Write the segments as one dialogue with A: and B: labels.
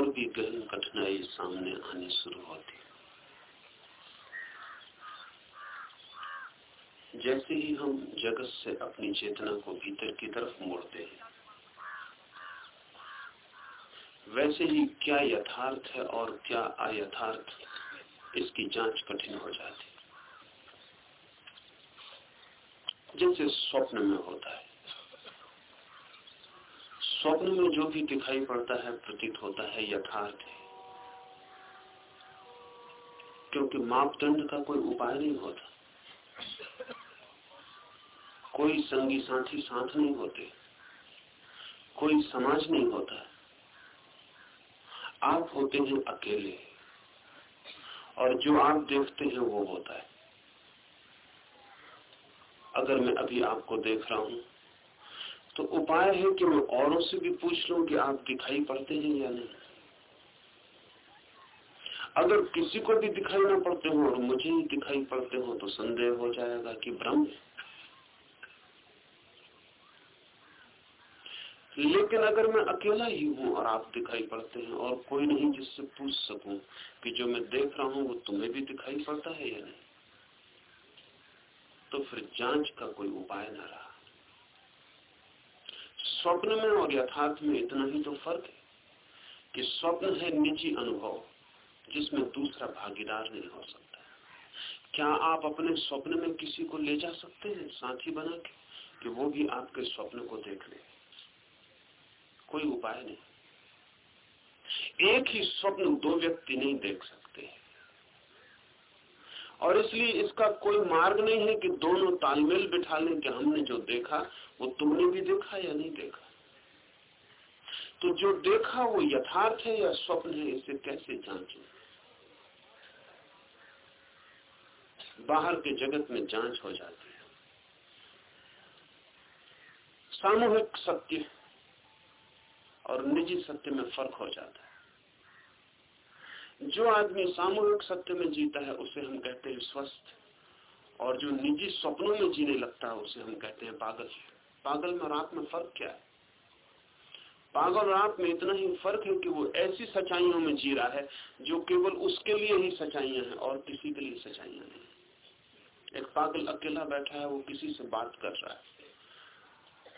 A: और भी गहन कठिनाई सामने आनी शुरू होती जैसे ही हम जगत से अपनी चेतना को भीतर की तरफ़ मोड़ते हैं, वैसे ही क्या यथार्थ है और क्या अयथार्थ इसकी जाँच कठिन हो जाती जैसे स्वप्न में होता है स्वप्न में जो भी दिखाई पड़ता है, प्रतीत होता है, यथार्थ है। क्योंकि मापदंड का कोई उपाय नहीं होता। कोई संगी साथी साथ नहीं होते। कोई समाज नहीं होता। आप होते हैं अकेले। और जो आप देखते हैं, वो होता है। अगर मैं अभी आपको देख रहा हूँ तो उपाय है कि मैं औरों से भी पूछ लूँ कि आप दिखाई पड़ते हैं या नहीं? अगर किसी को भी दिखाई ना पड़ते हो और मुझे ही दिखाई पड़ते हो तो संदेह हो जाएगा कि भ्रम लेकिन अगर मैं अकेला ही हूँ और आप दिखाई पड़ते हैं, और कोई नहीं जिससे पूछ सकूँ कि जो मैं देख रहा हूँ, वो तुम्हें भी दिखाई पड़ता है या नहीं? तो फिर जाँच का कोई उपाय ना रहा। स्वप्न में और यथार्थ में इतना ही तो फ़र्क है कि स्वप्न है निजी अनुभव, जिसमें दूसरा भागीदार नहीं हो सकता क्या आप अपने स्वप्न में किसी को ले जा सकते हैं, साथी बना के, कि वो भी आपके स्वप्न को देख ले? कोई उपाय नहीं। एक ही स्वप्न दो व्यक्ति नहीं देख सकते। और इसलिए इसका कोई मार्ग नहीं है कि दोनों तालमेल बिठा लें कि हमने जो देखा, वो तुमने भी देखा या नहीं देखा। तो जो देखा, वो यथार्थ है या स्वप्न है, इसे कैसे जांचें? बाहर के जगत में जाँच हो जाती है। सामूहिक सत्य और निजी सत्य में फ़र्क हो जाता है। जो आदमी सामूहिक सत्य में जीता है, उसे हम कहते हैं स्वस्थ। और जो निजी स्वप्नों में जीने लगता है, उसे हम कहते हैं पागल। पागल में रात में फ़र्क क्या है? पागल रात में इतना ही फ़र्क है कि वो ऐसी सच्चाइयों में जी रहा है, जो केवल उसके लिए ही सच्चाइयाँ हैं और किसी के लिए सच्चाइयाँ नहीं एक पागल अकेला बैठा है, वो किसी से बात कर रहा है।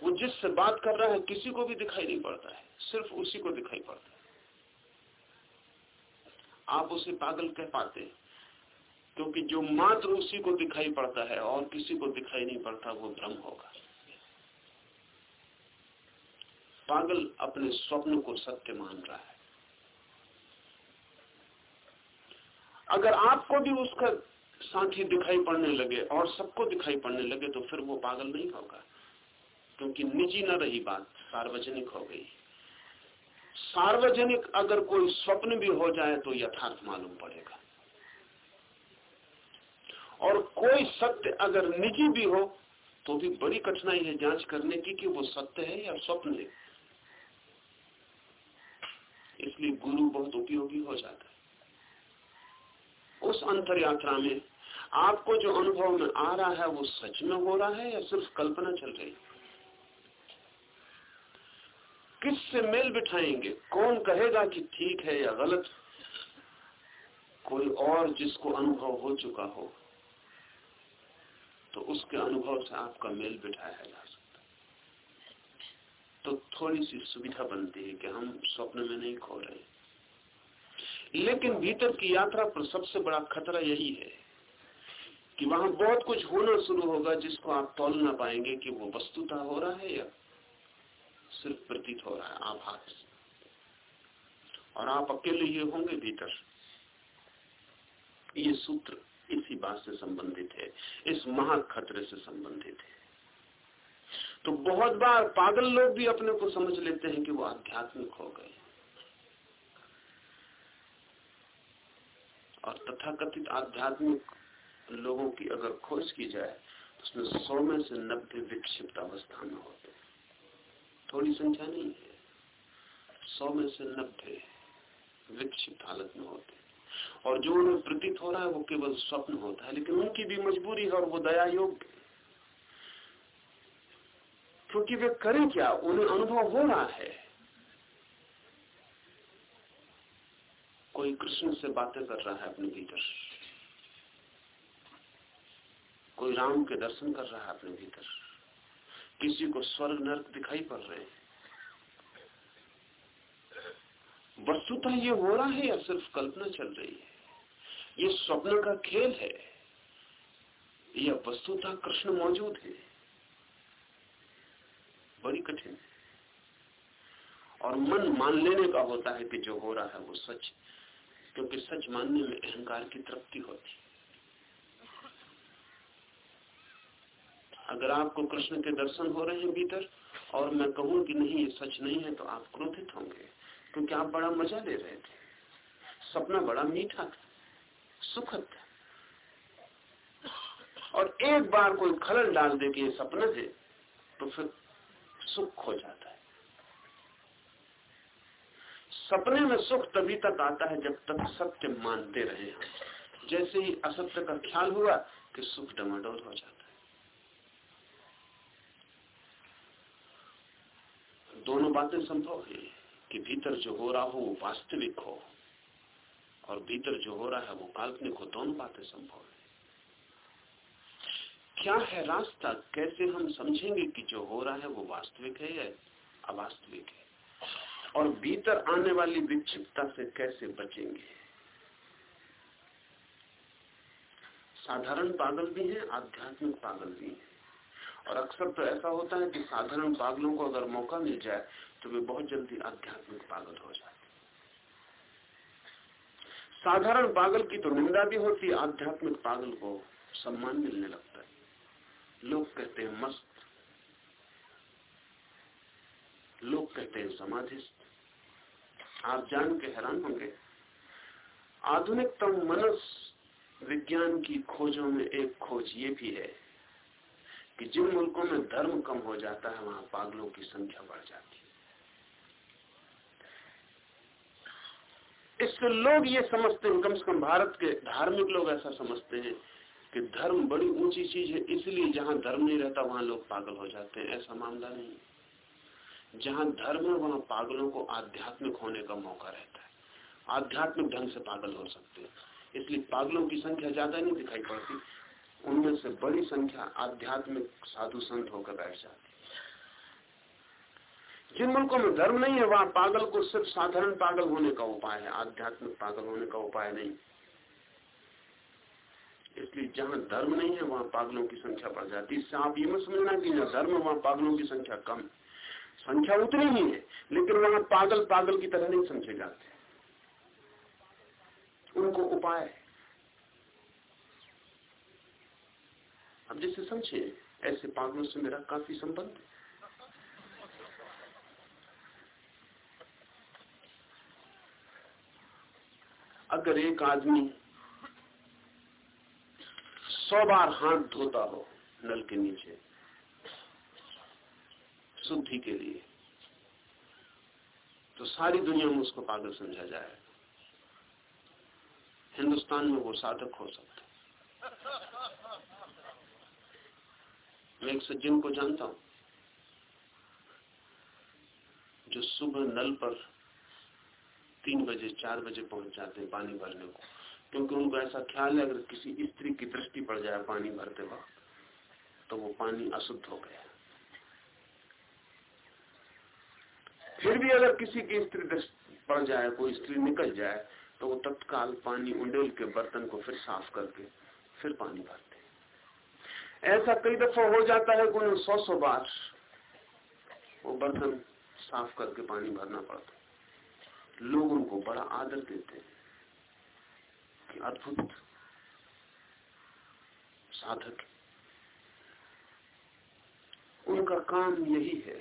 A: वो जिससे बात कर रहा है, किसी को भी दिखाई नहीं पड़ता है, सिर्फ़ उसी को दिखाई पड़ता है। आप उसे पागल कह पाते क्योंकि जो मात्र उसी को दिखाई पड़ता है और किसी को दिखाई नहीं पड़ता, वो भ्रम होगा। पागल अपने स्वप्न को सत्य मान रहा है। अगर आपको भी उसका साथी दिखाई पड़ने लगे और सबको दिखाई पड़ने लगे तो फिर वो पागल नहीं होगा। क्योंकि निजी न रही बात, सार्वजनिक हो गई। सार्वजनिक अगर कोई स्वप्न भी हो जाए तो यथार्थ मालूम पड़ेगा। और कोई सत्य अगर निजी भी हो तो भी बड़ी कठिनाई है जाँच करने की कि वो सत्य है या स्वप्न है। इसलिए गुरु बहुत उपयोगी हो जाता है। उस अंतर यात्रा में आपको जो अनुभव में आ रहा है, वो सच में हो रहा है या सिर्फ़ कल्पना चल रही है? किससे मेल बिठाएँगे? कौन कहेगा कि ठीक है या गलत? कोई और जिसको अनुभव हो चुका हो तो उसके अनुभव से आपका मेल बिठाया जा सकता तो थोड़ी सी सुविधा बनती है कि हम स्वप्न में नहीं खो रहे। लेकिन भीतर की यात्रा पर सबसे बड़ा खतरा यही है कि वहाँ बहुत कुछ होना शुरू होगा जिसको आप तोल ना पाएँगे कि वो वस्तुता हो रहा है या सिर्फ़ प्रतीत हो रहा है आभास और आप अकेले ये होंगे भीतर। ये सूत्र इसी बात से संबंधित है, इस महा खतरे से संबंधित है। तो बहुत बार पागल लोग भी अपने को समझ लेते हैं कि वो आध्यात्मिक हो गए। और तथाकथित आध्यात्मिक लोगों की अगर खोज की जाए तो उसमें सौ में से नब्बे विक्षिप्त अवस्था में होते हैं। थोड़ी संख्या नहीं है। सौ में से नब्बे विक्षिप्त हालत में होते और जो उन्हें प्रतीत हो रहा है वो केवल स्वप्न होता है, लेकिन उनकी भी मजबूरी है और वो दया योग्य क्योंकि वे करें क्या? उन्हें अनुभव हो रहा है। कोई कृष्ण से बातें कर रहा है अपने भीतर। कोई राम के दर्शन कर रहा है अपने भीतर। किसी को स्वर्ग नर्क दिखाई पड़ रहे हैं। वस्तुतः ये हो रहा है या सिर्फ़ कल्पना चल रही है? ये स्वप्न का खेल है या वस्तुतः कृष्ण मौजूद है? बड़ी कठिन। और मन मान लेने का होता है कि जो हो रहा है वो सच, क्योंकि सच मानने में अहंकार की तृप्ति होती अगर आपको कृष्ण के दर्शन हो रहे हैं भीतर, और मैं कहूँ कि नहीं, ये सच नहीं है तो आप क्रोधित होंगे, क्योंकि आप बड़ा मज़ा ले रहे थे। सपना बड़ा मीठा था, सुखद था। और एक बार कोई खलल डाल दे कि ये सपना है तो फिर सुख हो जाता है। सपने में सुख तभी तक आता है जब तक सत्य मानते रहे जैसे ही असत्य का ख्याल हुआ कि सुख डमाडोल हो जाता है दोनों बातें संभव है कि भीतर जो हो रहा हो वो वास्तविक हो और भीतर जो हो रहा है वो काल्पनिक हो, दोनों बातें संभव है। क्या है रास्ता? कैसे हम समझेंगे कि जो हो रहा है वो वास्तविक है या अवास्तविक है? और भीतर आने वाली विक्षिप्तता से कैसे बचेंगे? साधारण पागल भी हैं, आध्यात्मिक पागल भी हैं। और अक्सर तो ऐसा होता है कि साधारण पागलों को अगर मौका मिल जाए तो वे बहुत जल्दी आध्यात्मिक पागल हो जाते साधारण पागल की तो निंदा भी होती है, आध्यात्मिक पागल को सम्मान मिलने लगता है। लोग कहते हैं मस्त, लोग कहते हैं समाधिस्थ। आप जान के हैरान होंगे, आधुनिकतम मनुष्य विज्ञान की खोजों में एक खोज ये भी है कि जिन मुल्कों में धर्म कम हो जाता है, वहाँ पागलों की संख्या बढ़ जाती है। इससे लोग ये समझते हैं, कम से कम भारत के धार्मिक लोग ऐसा समझते हैं कि धर्म बड़ी ऊँची चीज़ है, इसलिए जहाँ धर्म नहीं रहता, वहाँ लोग पागल हो जाते हैं। ऐसा मामला नहीं जहाँ धर्म है, वहाँ पागलों को आध्यात्मिक होने का मौका रहता है। आध्यात्मिक ढंग से पागल हो सकते हैं। इसलिए पागलों की संख्या ज़्यादा नहीं दिखाई पड़ती। उनमें से बड़ी संख्या आध्यात्मिक साधु संत होकर बैठ जाती जिन मुल्कों में धर्म नहीं है, वहाँ पागल को सिर्फ़ साधारण पागल होने का उपाय है, आध्यात्मिक पागल होने का उपाय नहीं। इसलिए जहाँ धर्म नहीं है, वहाँ पागलों की संख्या बढ़ जाती है। इससे आप ये मत समझना कि जहाँ धर्म वहाँ पागलों की संख्या कम संख्या उतनी ही है, लेकिन वहाँ पागल पागल की तरह नहीं समझे जाते। उनको उपाय अब जैसे समझे, ऐसे पागलों से मेरा काफ़ी संबंध है। अगर एक आदमी सौ बार हाथ धोता हो नल के नीचे, शुद्धि के लिए तो सारी दुनिया में उसको पागल समझा जाए। हिंदुस्तान में वो साधक हो सकता मैं एक सज्जन को जानता हूँ, जो सुबह नल पर तीन बजे, चार बजे पहुँच जाते हैं पानी भरने को। क्योंकि उनको ऐसा ख्याल है, अगर किसी स्त्री की दृष्टि पड़ जाए पानी भरते वक्त तो वो पानी अशुद्ध हो गया। फिर भी अगर किसी की स्त्री दृष्टि पड़ जाए, कोई स्त्री निकल जाए तो वो तत्काल पानी उंडेल के बर्तन को फिर साफ़ करके फिर पानी भरते ऐसा कई दफ़ा हो जाता है कि सौ सौ बार वो बर्तन साफ़ करके पानी भरना पड़ता लोग उनको बड़ा आदर देते हैं कि अद्भुत साधक उनका काम यही है।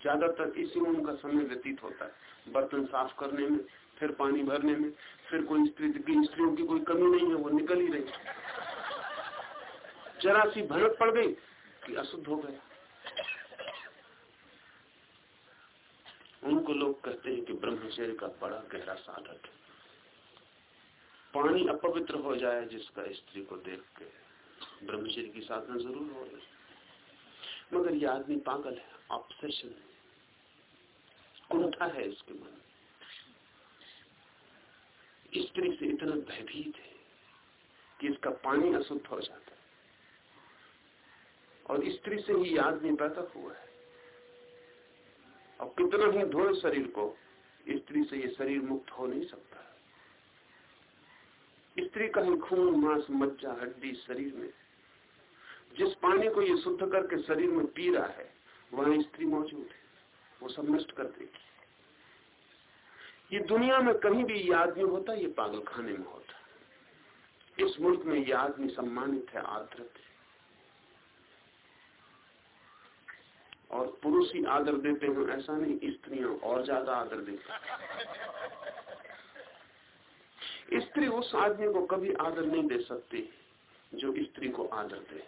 A: ज़्यादातर इसी में उनका समय व्यतीत होता है। बर्तन साफ़ करने में, फिर पानी भरने में, फिर कोई स्त्री स्त्रियों की कोई कमी नहीं है, वो निकल ही रही जरा सी भनक पड़ गई कि अशुद्ध हो गया। उनको लोग कहते हैं कि ब्रह्मचर्य का बड़ा गहरा साधक है। पानी अपवित्र हो जाए जिसका स्त्री को देख के ब्रह्मचर्य की साधना ज़रूर हो रही मगर ये आदमी पागल है ऑब्सेशन है। कुंठा है इसके मन स्त्री से इतना भयभीत है कि इसका पानी अशुद्ध हो जाता है। और स्त्री से ही आदमी पैदा हुआ है। और कितना ही धोए शरीर को, स्त्री से ये शरीर मुक्त हो नहीं सकता। स्त्री का ही खून, मांस, मज्जा, हड्डी शरीर में। जिस पानी को ये शुद्ध करके शरीर में पी रहा है, वहाँ स्त्री मौजूद है। वो सब नष्ट कर देगी ये दुनिया में कहीं भी ये आदमी होता, ये पागल खाने में होता इस मुल्क में ये आदमी सम्मानित है, आदृत है। और पुरुष ही आदर देते हो, ऐसा नहीं स्त्रियाँ और ज़्यादा आदर देती स्त्री उस आदमी को कभी आदर नहीं दे सकती जो स्त्री को आदर दे।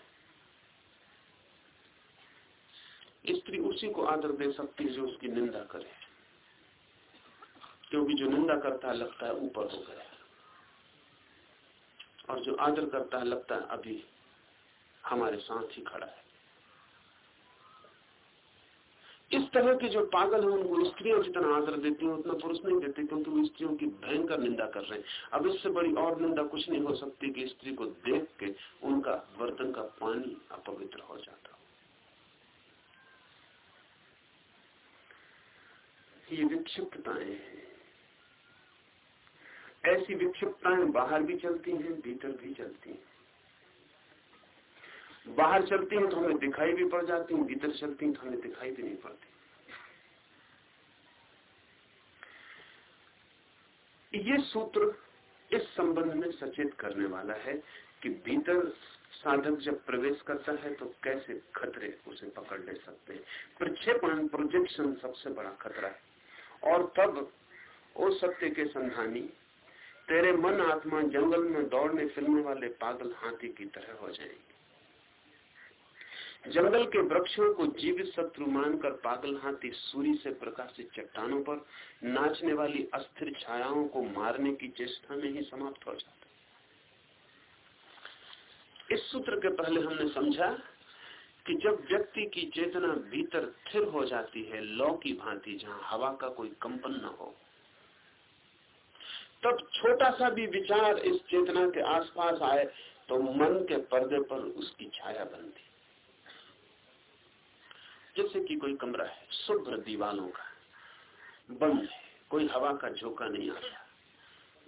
A: स्त्री उसी को आदर दे सकती है जो उसकी निंदा करे। क्योंकि जो निंदा करता है, लगता है ऊपर हो गया। और जो आदर करता है, लगता है अभी हमारे साथ ही खड़ा है इस तरह के जो पागल हैं, उनको स्त्रियों जितना आदर देती हैं, उतना पुरुष नहीं देते क्योंकि वो स्त्रियों की भयंकर निंदा कर रहे हैं। अब इससे बड़ी और निंदा कुछ नहीं हो सकती कि स्त्री को देख के उनका बर्तन का पानी अपवित्र हो जाता ये विक्षिप्तताएँ हैं। ऐसी विक्षिप्तताएँ बाहर भी चलती हैं, भीतर भी चलती हैं। बाहर चलती हैं तो हमें दिखाई भी पड़ जाती हैं, भीतर चलती हैं तो हमें दिखाई भी नहीं पड़ती। ये सूत्र इस संबंध में सचेत करने वाला है कि भीतर साधक जब प्रवेश करता है तो कैसे खतरे उसे पकड़ ले सकते हैं? प्रक्षेपण प्रोजेक्शन सबसे बड़ा खतरा है। और तब उस सत्य के संधानी तेरे मन आत्मा जंगल में दौड़ने फिरने वाले पागल हाथी की तरह हो जाएँगे। जंगल के वृक्षों को जीवित शत्रु मानकर पागल हाथी सूर्य से प्रकाशित चट्टानों पर नाचने वाली अस्थिर छायाओं को मारने की चेष्टा में ही समाप्त हो जाता इस सूत्र के पहले हमने समझा कि जब व्यक्ति की चेतना भीतर स्थिर हो जाती है, लौ की भांति जहाँ हवा का कोई कंपन न हो, तब छोटा सा भी विचार इस चेतना के आसपास आए तो मन के पर्दे पर उसकी छाया बनती। जैसे कि कोई कमरा है शुभ्र दीवालों का, बंद है, कोई हवा का झोंका नहीं आ रहा।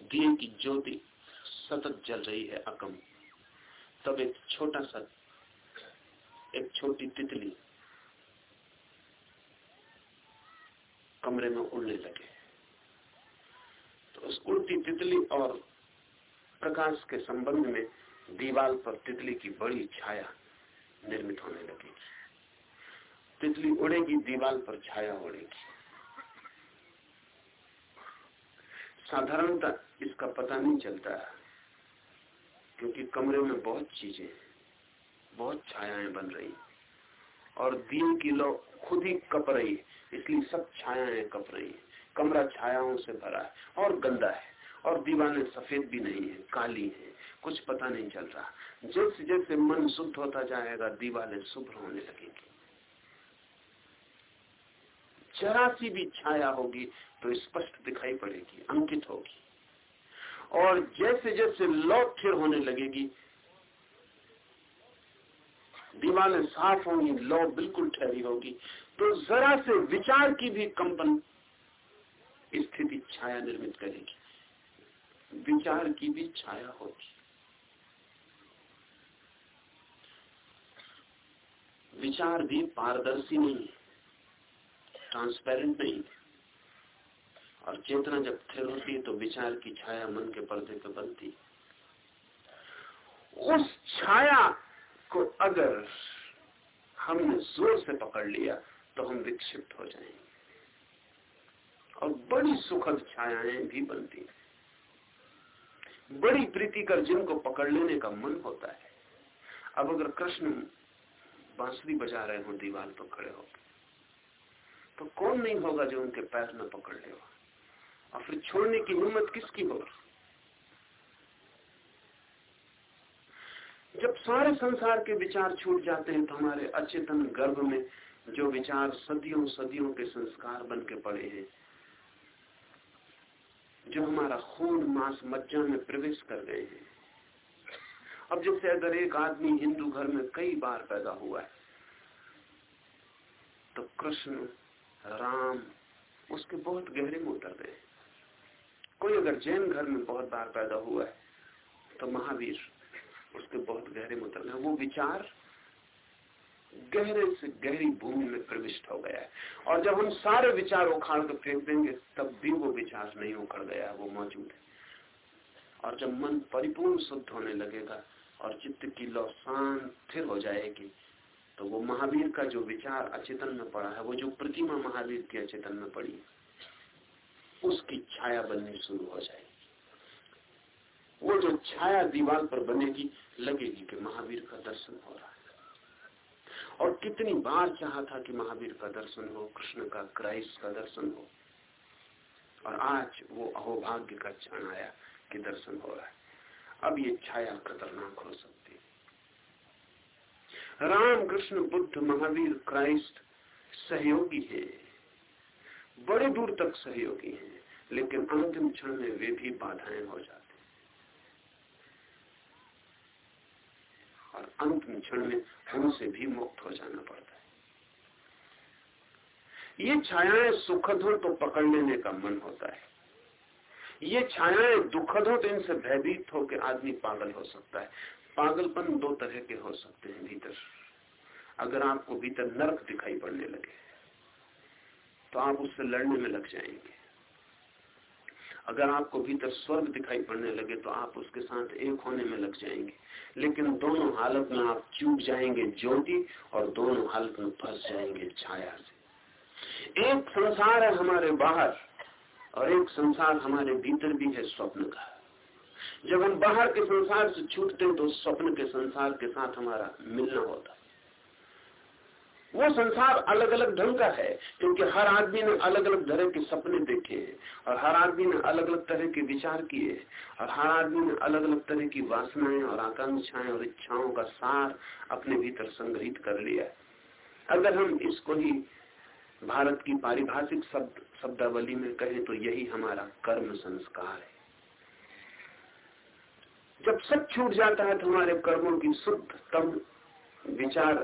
A: दिए की ज्योति सतत जल रही है अकम। तब एक छोटा सा, एक छोटी तितली कमरे में उड़ने लगे। तो उस उड़ती तितली और प्रकाश के संबंध में दीवाल पर तितली की बड़ी छाया निर्मित होने लगेगी तितली उड़ेगी, दीवाल पर छाया उड़ेगी। साधारणता इसका पता नहीं चलता, क्योंकि कमरे में बहुत चीज़ें बहुत छायाएँ बन रही और दिन की लो खुद ही कप रही इसलिए सब छायाएँ कप रही है। कमरा छायाओं से भरा है, और गंदा है, और दीवाने सफ़ेद भी नहीं है, काली है, कुछ पता नहीं चल रहा। जैसे जैसे मन शुद्ध होता जाएगा दीवारें शुभ्र होने लगेगी। जरा सी भी छाया होगी तो स्पष्ट दिखाई पड़ेगी, अंकित होगी। और जैसे जैसे लौ थिर होने लगेगी, दीवारें साफ़ होंगी, लौ बिल्कुल ठहरी होगी तो जरा से विचार की भी कंपन स्थिति छाया निर्मित करेगी। विचार की भी छाया होगी। विचार भी पारदर्शी नहीं है। ट्रांसपेरेंट नहीं और चेतना जब स्थिर होती है तो विचार की छाया मन के पर्दे पर बनती। उस छाया को अगर हमने ज़ोर से पकड़ लिया तो हम विक्षिप्त हो जाएँगे। और बड़ी सुखद छायाएँ भी बनती बड़ी प्रीति कर जिनको पकड़ लेने का मन होता है। अब अगर कृष्ण बांसुरी बजा रहे हो, दीवार पर खड़े हो तो कौन नहीं होगा जो उनके पैर में पकड़ ले? और फिर छोड़ने की हिम्मत किसकी होगी? जब सारे संसार के विचार छूट जाते हैं तो हमारे अचेतन गर्भ में जो विचार सदियों सदियों के संस्कार बन के पड़े हैं, जो हमारा खून मांस मज्जा में प्रवेश कर गए हैं। अब जैसे अगर एक आदमी हिंदू घर में कई बार पैदा हुआ है तो कृष्ण राम, उसके बहुत गहरे में उतर गए कोई अगर जैन घर में बहुत बार पैदा हुआ है तो महावीर उसके बहुत गहरे में उतर गए वो विचार गहरे से गहरी भूमि में प्रविष्ट हो गया है। और जब हम सारे विचार उखाड़ कर फेंक देंगे, तब भी वो विचार नहीं उखड़ गया, वो मौजूद है। और जब मन परिपूर्ण शुद्ध होने लगेगा, और चित्त की लौ शांत स्थिर हो जाएगी तो वो महावीर का जो विचार अचेतन में पड़ा है, वो जो प्रतिमा महावीर की अचेतन में पड़ी, उसकी छाया बननी शुरू हो जाएगी। वो जो छाया दीवार पर बनेगी, लगेगी कि महावीर का दर्शन हो रहा है। और कितनी बार चाहा था कि महावीर का दर्शन हो, कृष्ण का, क्राइस्ट का दर्शन हो। और आज वो अहोभाग्य का क्षण आया कि दर्शन हो रहा है। अब ये छाया खतरनाक हो सकती राम कृष्ण बुद्ध महावीर क्राइस्ट सहयोगी है। बड़े दूर तक सहयोगी हैं, लेकिन अंतिम क्षण में वे भी बाधाएँ हो जाते और अंतिम क्षण में उनसे भी मुक्त हो जाना पड़ता है। ये छायाएँ सुखद हो तो पकड़ लेने का मन होता है। ये छायाएँ दुखद हो तो इनसे भयभीत होकर आदमी पागल हो सकता है। पागलपन दो तरह के हो सकते हैं भीतर। अगर आपको भीतर नरक दिखाई पड़ने लगे तो आप उससे लड़ने में लग जाएँगे। अगर आपको भीतर स्वर्ग दिखाई पड़ने लगे तो आप उसके साथ एक होने में लग जाएँगे। लेकिन दोनों हालत में आप चूक जाएँगे ज्योति और दोनों हालत में फंस जाएँगे छाया से। एक संसार है हमारे बाहर और एक संसार हमारे भीतर भी है स्वप्न का। जब हम बाहर के संसार से छूटते हैं तो स्वप्न के संसार के साथ हमारा मिलना होता है। वो संसार अलग अलग ढंग का है, क्योंकि हर आदमी ने अलग अलग तरह के सपने देखे हैं, और हर आदमी ने अलग अलग तरह के विचार किए और हर आदमी ने अलग अलग तरह की वासनाएँ और आकांक्षाएँ और इच्छाओं का सार अपने भीतर संग्रहित कर लिया अगर हम इसको ही भारत की पारिभाषिक शब्द शब्दावली में कहें तो यही हमारा कर्म संस्कार है। जब सब छूट जाता है तो हमारे कर्मों की शुद्ध तम विचार,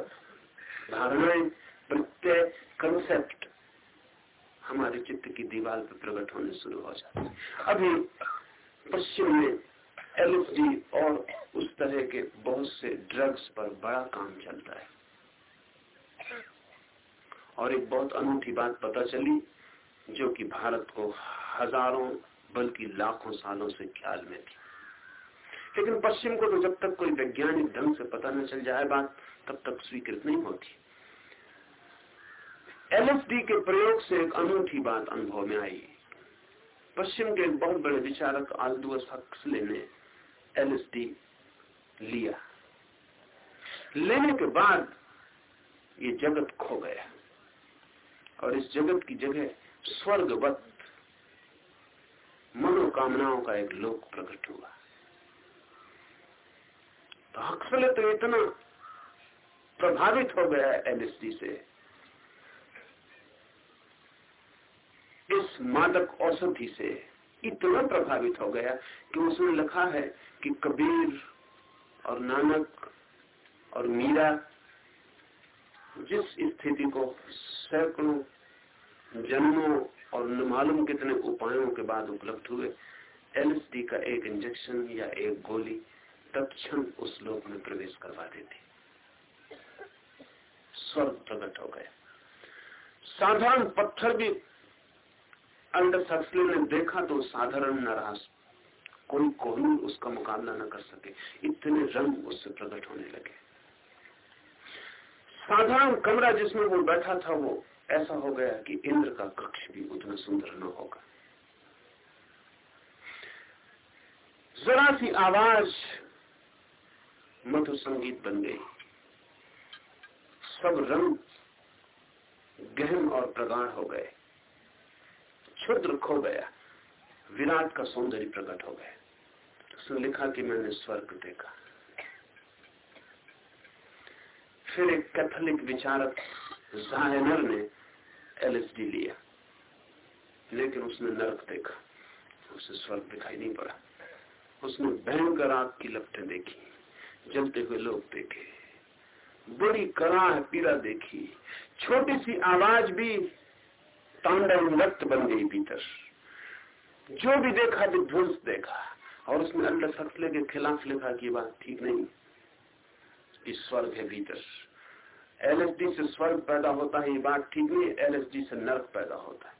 A: धारणाएँ, प्रत्यय कंसेप्ट हमारे चित्त की दीवार पर प्रकट होने शुरू हो जाते हैं। अभी पश्चिम में एलएसडी और उस तरह के बहुत से ड्रग्स पर बड़ा काम चलता है। और एक बहुत अनूठी बात पता चली, जो कि भारत को हज़ारों, बल्कि लाखों सालों से ख्याल में थी। लेकिन पश्चिम को तो जब तक कोई वैज्ञानिक ढंग से पता न चल जाए बात, तब तक स्वीकृत नहीं होती। एलएसडी के प्रयोग से एक अनूठी बात अनुभव में आई। पश्चिम के एक बहुत बड़े विचारक आल्दुअस हक्सले ने एलएसडी लिया। लेने के बाद ये जगत खो गया। और इस जगत की जगह स्वर्गवत मनोकामनाओं का एक लोक प्रकट हुआ। तो हक्सले तो इतना प्रभावित हो गया एलएसडी से। इस मादक औषधि से इतना प्रभावित हो गया कि उसने लिखा है कि कबीर और नानक और मीरा जिस स्थिति को सैकड़ों जन्मों और न मालूम कितने उपायों के बाद उपलब्ध हुए एलएसडी का एक इंजेक्शन या एक गोली तत्क्षण उस लोक में प्रवेश करवा देती। स्वर्ग प्रकट हो गया। साधारण पत्थर भी अंडर सक्सले ने देखा तो साधारण नाराज़। कोई कोहनूर उसका मुकाबला न कर सके। इतने रंग उससे प्रकट होने लगे। साधारण कमरा जिसमें वो बैठा था, वो ऐसा हो गया कि इंद्र का कक्ष भी उतना सुंदर न होगा। जरा सी आवाज़ मधुर संगीत बन गई। सब रंग गहन और प्रगाढ़ हो गए। क्षुद्र खो गया। विराट का सौंदर्य प्रकट हो गया। उसने लिखा कि मैंने स्वर्ग देखा। फिर एक कैथोलिक विचारक जायनर ने एलएसडी लिया। लेकिन उसने नरक देखा। उसे स्वर्ग दिखाई नहीं पड़ा। उसने भयंकर आग की लपटें देखी। जलते हुए लोग देखे। बड़ी कराह पीड़ा देखी। छोटी सी आवाज़ भी तांडव नृत्य बन गई भीतर। जो भी देखा विध्वंस देखा। और उसने अल्लाह फसले के खिलाफ लिखा कि बात ठीक नहीं। कि स्वर्ग है भीतर। एलएसडी से स्वर्ग पैदा होता है, ये बात ठीक नहीं। एलएसडी से नर्क पैदा होता है।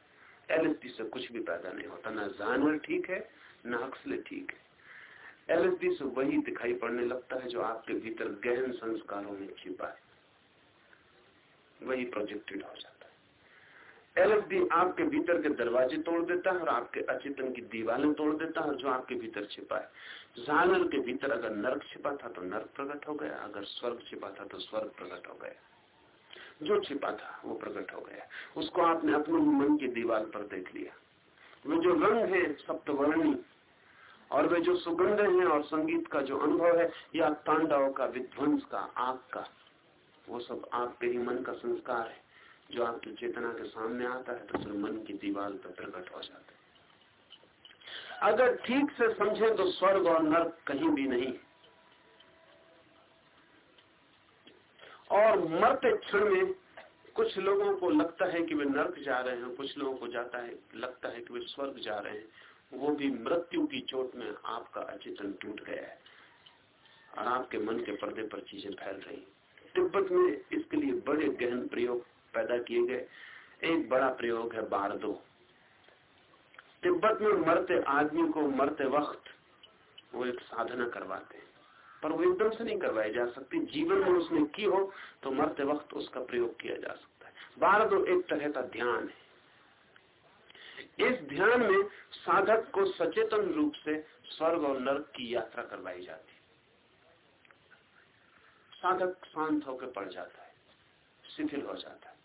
A: एलएसडी से कुछ भी पैदा नहीं होता। ना जानवर ठीक है, न हक्सले ठीक है। एलएसडी से वही दिखाई पड़ने लगता है जो आपके भीतर गहन संस्कारों में छिपा है। वही प्रोजेक्टेड हो जाता है। एलएसडी आपके भीतर के दरवाजे तोड़ देता है और आपके अचेतन की दीवारें तोड़ देता है जो आपके भीतर छिपा है। जानवर के भीतर अगर नर्क छिपा था तो नर्क प्रकट हो गया, अगर स्वर्ग छिपा था तो स्वर्ग प्रकट हो गया। जो छिपा था वो प्रकट हो गया। उसको आपने अपने मन की दीवार पर देख लिया। वो जो रंग है सप्तवर्णी और वे जो सुगंध है और संगीत का जो अनुभव है, या तांडव का, विध्वंस का, आग का, वो सब आपके ही मन का संस्कार है। जो आपकी चेतना के सामने आता है तो फिर मन की दीवार पर प्रकट हो जाता है। अगर ठीक से समझे तो स्वर्ग और नर्क कहीं भी नहीं। और मरते क्षण में कुछ लोगों को लगता है कि वे नर्क जा रहे हैं, कुछ लोगों को जाता है, लगता है कि वे स्वर्ग जा रहे हैं। वो भी मृत्यु की चोट में आपका अचेतन टूट गया है। और आपके मन के पर्दे पर चीज़ें फैल रही। तिब्बत में इसके लिए बड़े गहन प्रयोग पैदा किए गए। एक बड़ा प्रयोग है बारदो। तिब्बत में मरते आदमी को मरते वक्त वो एक साधना करवाते हैं। पर वो एकदम से नहीं करवाई जा सकती। जीवन में उसने की हो तो मरते वक्त उसका प्रयोग किया जा सकता है। बारदो एक तरह का ध्यान है। इस ध्यान में साधक को सचेतन रूप से स्वर्ग और नर्क की यात्रा करवाई जाती है। साधक शांत होकर पड़ जाता है, शिथिल हो जाता है।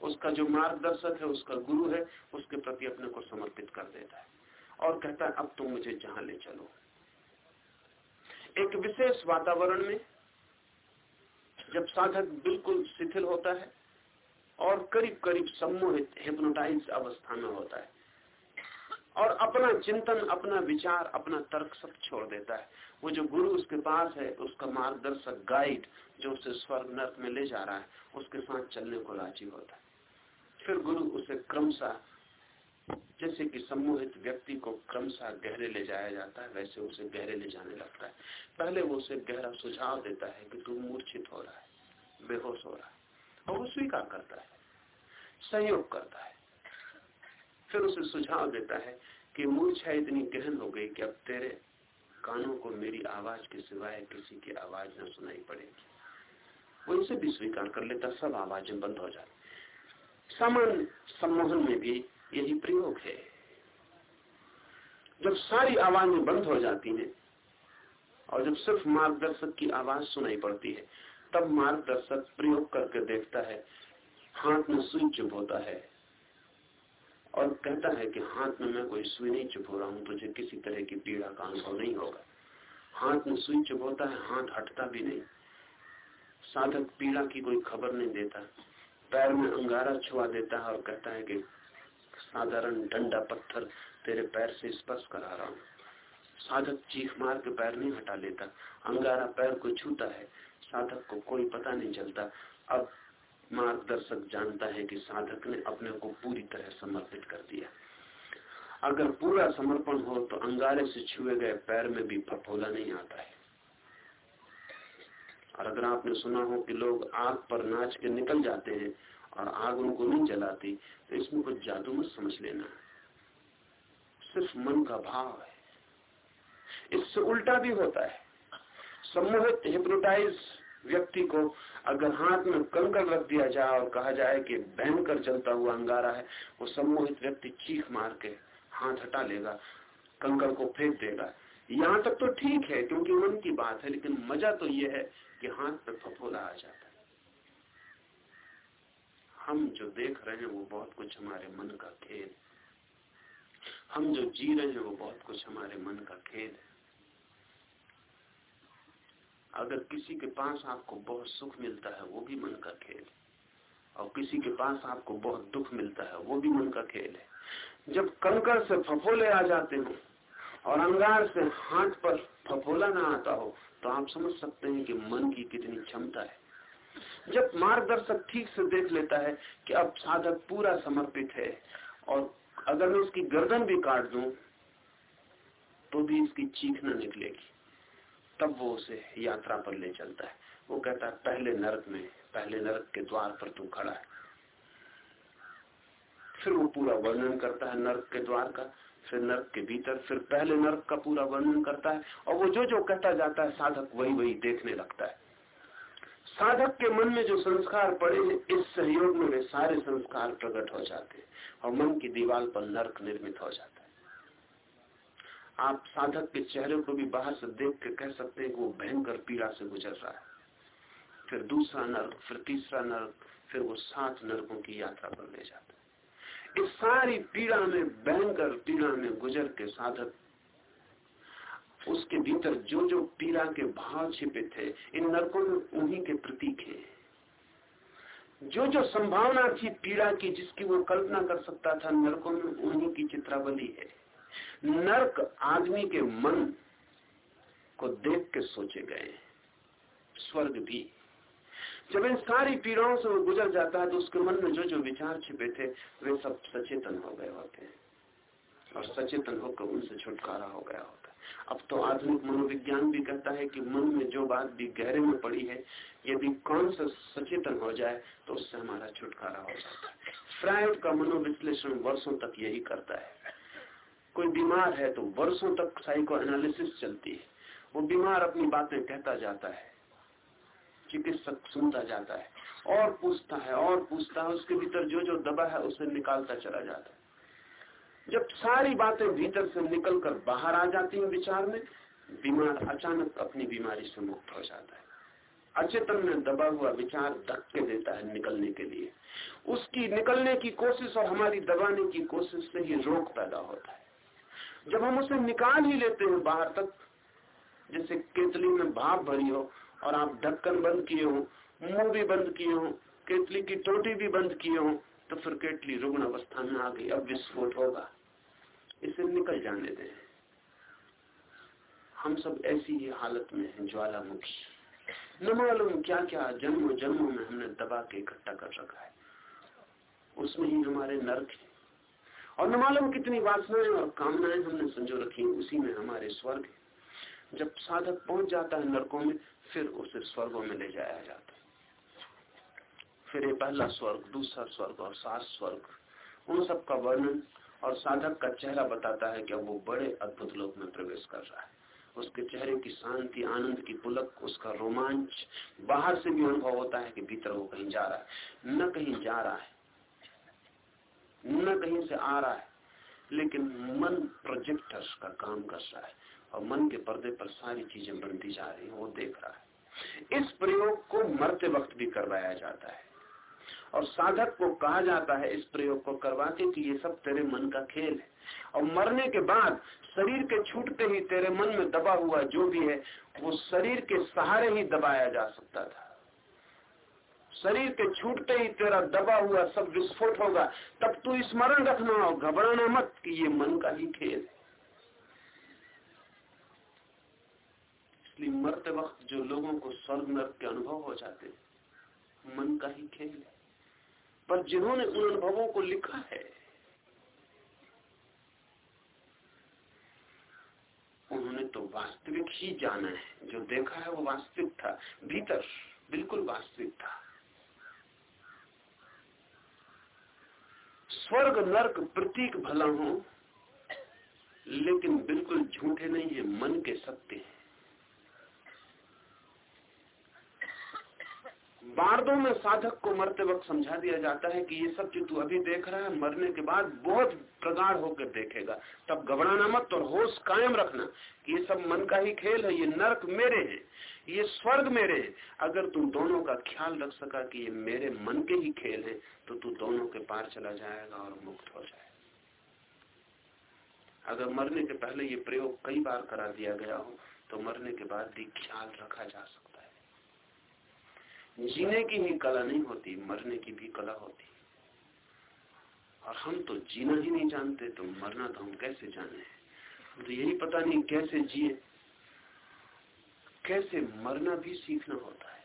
A: उसका जो मार्गदर्शक है, उसका गुरु है, उसके प्रति अपने को समर्पित कर देता है और कहता है, अब तुम मुझे जहाँ ले चलो। एक विशेष वातावरण में जब साधक बिल्कुल शिथिल होता है और करीब करीब सम्मोहित हिप्नोटाइज अवस्था में होता है और अपना चिंतन, अपना विचार, अपना तर्क सब छोड़ देता है। वो जो गुरु उसके पास है, उसका मार्गदर्शक गाइड जो उसे स्वर्ग, नर्क में ले जा रहा है, उसके साथ चलने को राज़ी होता है। फिर गुरु उसे क्रमशः, जैसे कि सम्मोहित व्यक्ति को क्रमशः गहरे ले जाया जाता है, वैसे उसे गहरे ले जाने लगता है। पहले वो उसे गहरा सुझाव देता है कि तू मूर्छित हो रहा है, बेहोश हो रहा है, और वो स्वीकार करता है सहयोग करता है। फिर उसे सुझाव देता है कि मूर्छा इतनी गहन हो गई कि अब तेरे कानों को मेरी आवाज़ के सिवाय किसी की आवाज़ न सुनाई पड़ेगी। वो इसे भी स्वीकार कर लेता, सब आवाज़ें बंद हो जाती। सामान्य सम्मोहन में भी यही प्रयोग है। जब सारी आवाज़ें बंद हो जाती हैं और जब सिर्फ़ मार्गदर्शक की आवाज़ सुनाई पड़ती है, तब मार्गदर्शक प्रयोग करके देखता है, हाथ में सुई चुप होता है। और कहता है कि हाथ में मैं कोई सुई नहीं चुप रहा हूँ, तुझे किसी तरह की पीड़ा का अनुभव नहीं होगा। हाथ में सुई चुप होता है, हाथ हटता भी नहीं। साधक पीड़ा की कोई खबर नहीं देता। पैर में अंगारा छुआ देता है और कहता है कि साधारण डंडा पत्थर तेरे पैर से स्पर्श करा रहा हूँ। साधक चीख मार के पैर नहीं हटा लेता। अंगारा पैर को छूता है। साधक को कोई पता नहीं चलता। अब मार्गदर्शक जानता है कि साधक ने अपने को पूरी तरह समर्पित कर दिया। अगर पूरा समर्पण हो तो अंगारे से छुए गए पैर में भी फफोला नहीं आता है। और अगर आपने सुना हो कि लोग आग पर नाच के निकल जाते हैं और आग उनको नहीं जलाती तो इसमें कुछ जादू मत समझ लेना। सिर्फ़ मन का भाव है। इससे उल्टा भी होता है। सम्मोहित हिप्नोटाइज व्यक्ति को अगर हाथ में कंकर रख दिया जाए और कहा जाए कि भयंकर चलता हुआ अंगारा है, वो सम्मोहित व्यक्ति चीख मार के हाथ हटा लेगा कंकर को फेंक देगा। यहाँ तक तो ठीक है, क्योंकि मन की बात है, लेकिन मज़ा तो ये है कि हाथ पे फफोला आ जाता है। हम जो देख रहे हैं, वो बहुत कुछ हमारे मन का खेल हम जो जी रहे हैं, वो बहुत कुछ हमारे मन का खेल है। अगर किसी के पास आपको बहुत सुख मिलता है, वो भी मन का खेल है। और किसी के पास आपको बहुत दुख मिलता है, वो भी मन का खेल है। जब कंकड़ से फफोले आ जाते हो और अंगार से हाथ पर फफोला ना आता हो तो आप समझ सकते हैं कि मन की कितनी क्षमता है। जब मार्गदर्शक ठीक से देख लेता है कि अब साधक पूरा समर्पित है और अगर मैं उसकी गर्दन भी काट दूँ तो भी इसकी चीख निकलेगी। तब वो उसे यात्रा पर ले चलता है। वो कहता है, पहले नरक में, पहले नरक के द्वार पर तू खड़ा है। फिर वो पूरा वर्णन करता है नरक के द्वार का, फिर नरक के भीतर, फिर पहले नरक का पूरा वर्णन करता है। और वो जो जो कहता जाता है, साधक वही वही देखने लगता है। साधक के मन में जो संस्कार पड़े हैं, इस सहयोग में वे सारे संस्कार प्रकट हो जाते हैं और मन की दीवार पर नरक निर्मित हो जाता आप साधक के चेहरे को भी बाहर से देख के कह सकते हैं कि वो भयंकर पीड़ा से गुजर रहा है। फिर दूसरा नर्क, फिर तीसरा नर्क, फिर वो सात नरकों की यात्रा पर ले जाता है। इस सारी पीड़ा में, भयंकर पीड़ा में गुजर के साधक, उसके भीतर जो जो पीड़ा के भाव छिपे थे, इन नरकों में उन्हीं के प्रतीक है। जो जो संभावना थी पीड़ा की जिसकी वो कल्पना कर सकता था, नरकों में उन्हीं की चित्रावली है। नरक आदमी के मन को देख के सोचे गए स्वर्ग भी। जब इन सारी पीड़ाओं से वो गुजर जाता है तो उसके मन में जो जो विचार छिपे थे, वे सब सचेतन हो गए होते हैं। और सचेतन होकर उनसे छुटकारा हो गया होता है। अब तो आधुनिक मनोविज्ञान भी कहता है कि मन में जो बात भी गहरे में पड़ी है, यदि कौन सा सचेतन हो जाए तो उससे हमारा छुटकारा हो जाता है। फ्राइड का मनोविश्लेषण वर्षों तक यही करता है। कोई बीमार है तो वर्षों तक साइको एनालिसिस चलती है। वो बीमार अपनी बातें कहता जाता है, चिकित्सक सुनता जाता है, और पूछता है, और पूछता है, उसके भीतर जो जो दबा है उसे निकालता चला जाता है। जब सारी बातें भीतर से निकलकर बाहर आ जाती है विचार में, बीमार अचानक अपनी बीमारी से मुक्त हो जाता है। अचेतन में दबा हुआ विचार धक्के देता है निकलने के लिए। उसकी निकलने की कोशिश और हमारी दबाने की कोशिश से ही रोग पैदा होता है। जब हम उसे निकाल ही लेते हैं बाहर तक, जैसे केतली में भाप भरी हो और आप ढक्कन बंद किए हो, मुँह भी बंद किए हो, केतली की टोटी भी बंद किए हो तो फिर केतली रुग्ण अवस्था में आ गई, अब विस्फोट होगा। इसे निकल जाने दें। हम सब ऐसी ही हालत में हैं, ज्वालामुखी। न मालूम क्या क्या जन्मों जन्मों में हमने दबा के इकट्ठा कर रखा है। उसमें ही हमारे नर्क है। और न मालूम कितनी वासनाएँ और कामनाएँ हमने संजो रखी उसी में हमारे स्वर्ग जब साधक पहुँच जाता है नरकों में, फिर उसे स्वर्गों में ले जाया जाता है। फिर ये पहला स्वर्ग, दूसरा स्वर्ग और सात स्वर्ग, उन सब का वर्णन और साधक का चेहरा बताता है कि वो बड़े अद्भुत लोक में प्रवेश कर रहा है। उसके चेहरे की शांति, आनंद की पुलक, उसका रोमांच, बाहर से भी अनुभव होता है कि भीतर वो कहीं जा रहा है। न कहीं जा रहा है। न कहीं से आ रहा है। लेकिन मन प्रोजेक्टर का काम कर रहा है और मन के पर्दे पर सारी चीज़ें बनती जा रही हैं, वो देख रहा है। इस प्रयोग को मरते वक्त भी करवाया जाता है। और साधक को कहा जाता है इस प्रयोग को करवा के कि ये सब तेरे मन का खेल है। और मरने के बाद शरीर के छूटते ही तेरे मन में दबा हुआ जो भी है, वो शरीर के सहारे ही दबाया जा सकता था। शरीर के छूटते ही तेरा दबा हुआ सब विस्फोट होगा। तब तू स्मरण रखना और घबराना मत कि ये मन का ही खेल इसलिए मरते वक्त जो लोगों को स्वर्ग नर्क के अनुभव हो जाते मन का ही खेल पर जिन्होंने उन अनुभवों को लिखा है, उन्होंने तो वास्तविक ही जाना है। जो देखा है वो वास्तविक था, भीतर बिल्कुल वास्तविक था। स्वर्ग, नर्क, प्रतीक भला हो, लेकिन बिल्कुल झूठे नहीं है मन के सत्य है। बारदों में साधक को मरते वक्त समझा दिया जाता है कि ये सब जो तू अभी देख रहा है, मरने के बाद बहुत प्रगाढ़ होकर देखेगा। तब घबराना मत और होश कायम रखना कि ये सब मन का ही खेल है, ये नरक मेरे हैं। ये स्वर्ग मेरे। अगर तू दोनों का ख्याल रख सका कि ये मेरे मन के ही खेल है तो तू दोनों के पार चला जाएगा और मुक्त हो जाएगा। अगर मरने के पहले ये प्रयोग कई बार करा दिया गया हो तो मरने के बाद भी ख्याल रखा जा सकता है। जीने की ही कला नहीं होती, मरने की भी कला होती। और हम तो जीना ही नहीं जानते तो मरना तो हम कैसे जाने? तो यही पता नहीं कैसे जिए। कैसे मरना भी सीखना होता है?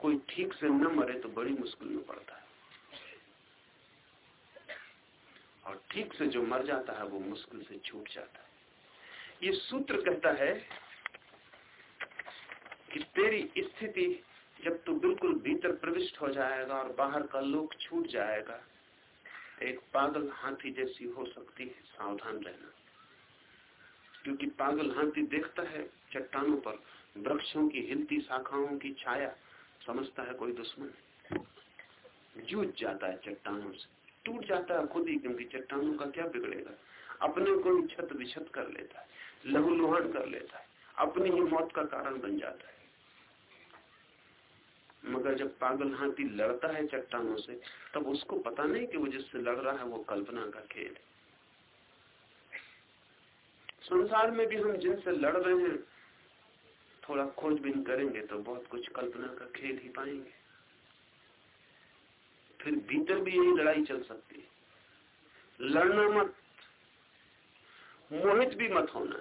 A: कोई ठीक से न मरे तो बड़ी मुश्किल में पड़ता है। और ठीक से जो मर जाता है, वो मुश्किल से छूट जाता है। ये सूत्र कहता है कि तेरी स्थिति जब तू बिल्कुल भीतर प्रविष्ट हो जाएगा और बाहर का लोक छूट जाएगा, एक पागल हाथी जैसी हो सकती है, सावधान रहना। क्योंकि पागल हाथी देखता है चट्टानों पर वृक्षों की हिलती शाखाओं की छाया समझता है, कोई दुश्मन जूझ जाता है चट्टानों से। टूट जाता है खुद ही, क्योंकि चट्टानों का क्या बिगड़ेगा? अपने को ही छत विछत कर लेता है, लहूलुहान कर लेता है, अपनी ही मौत का कारण बन जाता है। मगर जब पागल हाथी लड़ता है चट्टानों से, तब उसको पता नहीं कि वो जिससे लड़ रहा है, वो कल्पना का खेल संसार में भी हम जिनसे लड़ रहे हैं थोड़ा खोजबीन करेंगे तो बहुत कुछ कल्पना का खेल ही पाएँगे। फिर भीतर भी यही लड़ाई चल सकती है। लड़ना मत, मोहित भी मत होना।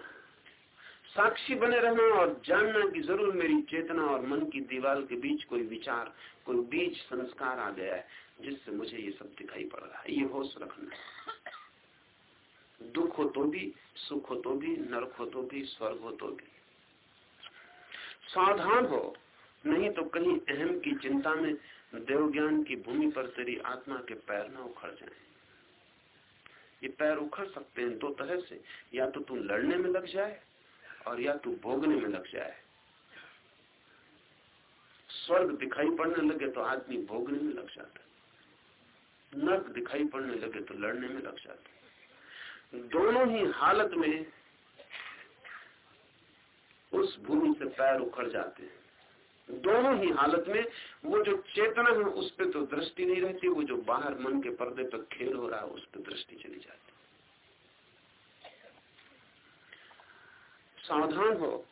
A: साक्षी बने रहना और जानना कि ज़रूर मेरी चेतना और मन की दीवार के बीच कोई विचार, कोई बीज संस्कार आ गया है, जिससे मुझे ये सब दिखाई पड़ रहा है। ये होश रखना। दुख हो तो भी, सुख हो तो भी, नरक हो तो भी, स्वर्ग हो तो भी। सावधान हो। नहीं तो कहीं अहम की चिंता में देव ज्ञान की भूमि पर तेरी आत्मा के पैर न उखड़ जाए। ये पैर उखड़ सकते हैं दो तरह से। या तो तू लड़ने में लग जाए और या तू भोगने में लग जाए। स्वर्ग दिखाई पड़ने लगे तो आदमी भोगने में लग जाता नर्क दिखाई पड़ने लगे तो लड़ने में लग जाता दोनों ही हालत में उस भूमि से पैर उखड़ जाते हैं। दोनों ही हालत में वो जो चेतना है, उस पर तो दृष्टि नहीं रहती, वो जो बाहर मन के पर्दे पर खेल हो रहा है, उस पर दृष्टि चली जाती सावधान हो,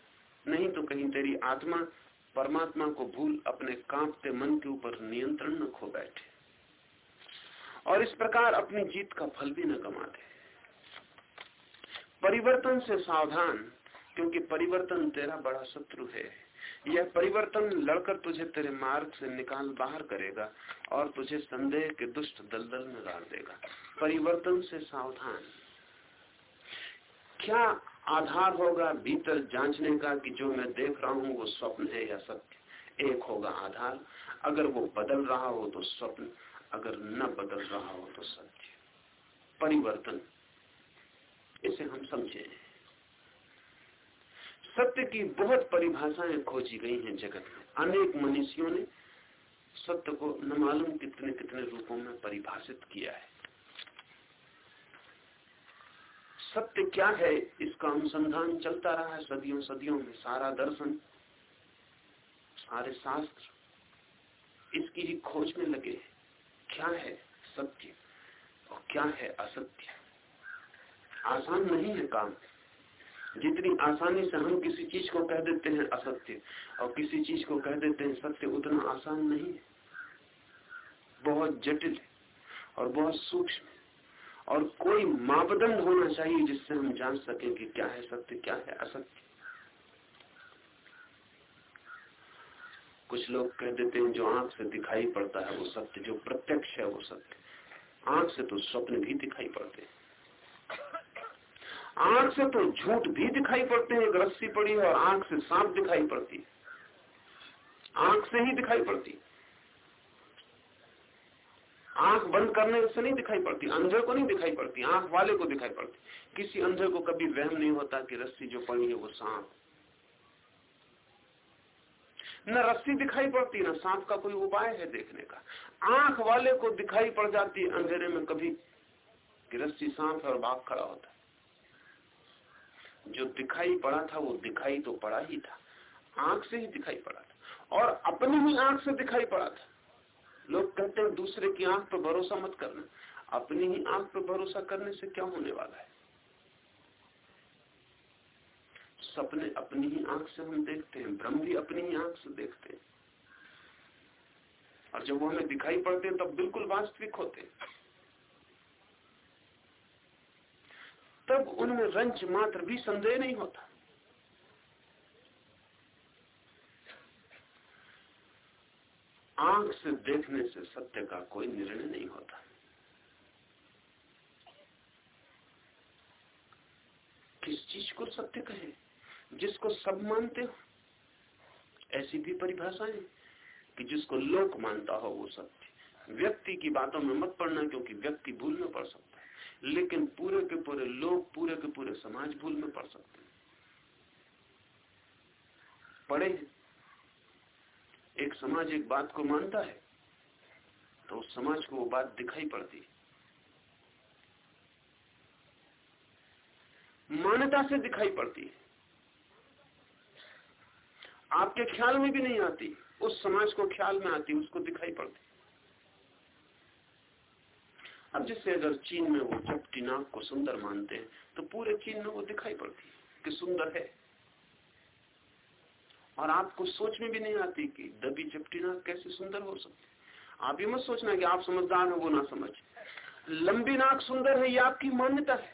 A: नहीं तो कहीं तेरी आत्मा परमात्मा को भूल अपने कांपते मन के ऊपर नियंत्रण न खो बैठे। और इस प्रकार अपनी जीत का फल भी न कमा दे परिवर्तन से सावधान क्योंकि परिवर्तन तेरा बड़ा शत्रु है। यह परिवर्तन लड़कर तुझे तेरे मार्ग से निकाल बाहर करेगा और तुझे संदेह के दुष्ट दलदल में डाल देगा। परिवर्तन से सावधान। क्या आधार होगा भीतर जांचने का कि जो मैं देख रहा हूँ वो स्वप्न है या सत्य? एक होगा आधार। अगर वो बदल रहा हो तो स्वप्न। अगर न बदल रहा हो तो सत्य। परिवर्तन। इसे हम समझे। सत्य की बहुत परिभाषाएँ खोजी गई हैं जगत में। अनेक मनुष्यों ने सत्य को न मालूम कितने कितने रूपों में परिभाषित किया है। सत्य क्या है, इसका अनुसंधान चलता रहा है सदियों सदियों में। सारा दर्शन, सारे शास्त्र इसकी ही खोज में लगे क्या है सत्य और क्या है असत्य? आसान नहीं है काम। जितनी आसानी से हम किसी चीज़ को कह देते हैं असत्य, और किसी चीज़ को कह देते हैं सत्य, उतना आसान नहीं है। बहुत जटिल और बहुत सूक्ष्म और कोई मापदंड होना चाहिए जिससे हम जान सकें कि क्या है सत्य, क्या है असत्य। कुछ लोग कह देते हैं, जो आँख से दिखाई पड़ता है वो सत्य, जो प्रत्यक्ष है वो सत्य। आँख से तो स्वप्न भी दिखाई पड़ते हैं। आँख से तो झूठ भी दिखाई पड़ते हैं रस्सी पड़ी है और आँख से सांप दिखाई पड़ती आँख से ही दिखाई पड़ती। आँख बंद करने से नहीं दिखाई पड़ती अंधे को नहीं दिखाई पड़ती, आँख वाले को दिखाई पड़ती। किसी अंधे को कभी वहम नहीं होता कि रस्सी जो पड़ी है वो सांप। न रस्सी दिखाई पड़ती, न सांप का कोई उपाय है देखने का। आँख वाले को दिखाई पड़ जाती अंधेरे में कभी कि रस्सी सांप है और बाघ खड़ा होता जो दिखाई पड़ा था, वो दिखाई तो पड़ा ही था। आँख से ही दिखाई पड़ा था। और अपनी ही आँख से दिखाई पड़ा था। लोग कहते हैं, दूसरे की आँख पर भरोसा मत करना। अपनी ही आँख पर भरोसा करने से क्या होने वाला है? सपने अपनी ही आँख से हम देखते हैं, भ्रम भी अपनी ही आँख से देखते हैं। और जब वो हमें दिखाई पड़ते हैं, तब बिल्कुल वास्तविक होते तब उनमें रंच मात्र भी संदेह नहीं होता। आँख से देखने से सत्य का कोई निर्णय नहीं होता। किस चीज़ को सत्य कहे? जिसको सब मानते हो। ऐसी भी परिभाषाएँ कि जिसको लोक मानता हो वो सत्य। व्यक्ति की बातों में मत पड़ना क्योंकि व्यक्ति भूल में पड़ सकता। है लेकिन पूरे के पूरे लोग, पूरे के पूरे समाज भूल में पड़ सकते हैं। पड़े एक समाज एक बात को मानता है तो उस समाज को वो बात दिखाई पड़ती है। मान्यता से दिखाई पड़ती है। आपके ख्याल में भी नहीं आती, उस समाज को ख्याल में आती, उसको दिखाई पड़ती। अब जिससे अगर चीन में वो चपटी नाक को सुंदर मानते हैं तो पूरे चीन में वो दिखाई पड़ती है कि सुंदर है। और आपको सोच में भी नहीं आती कि दबी चपटी नाक कैसे सुंदर हो सकती आप ये मत सोचना कि आप समझदार हो, वो ना समझ। लंबी नाक सुंदर है, ये आपकी मान्यता है।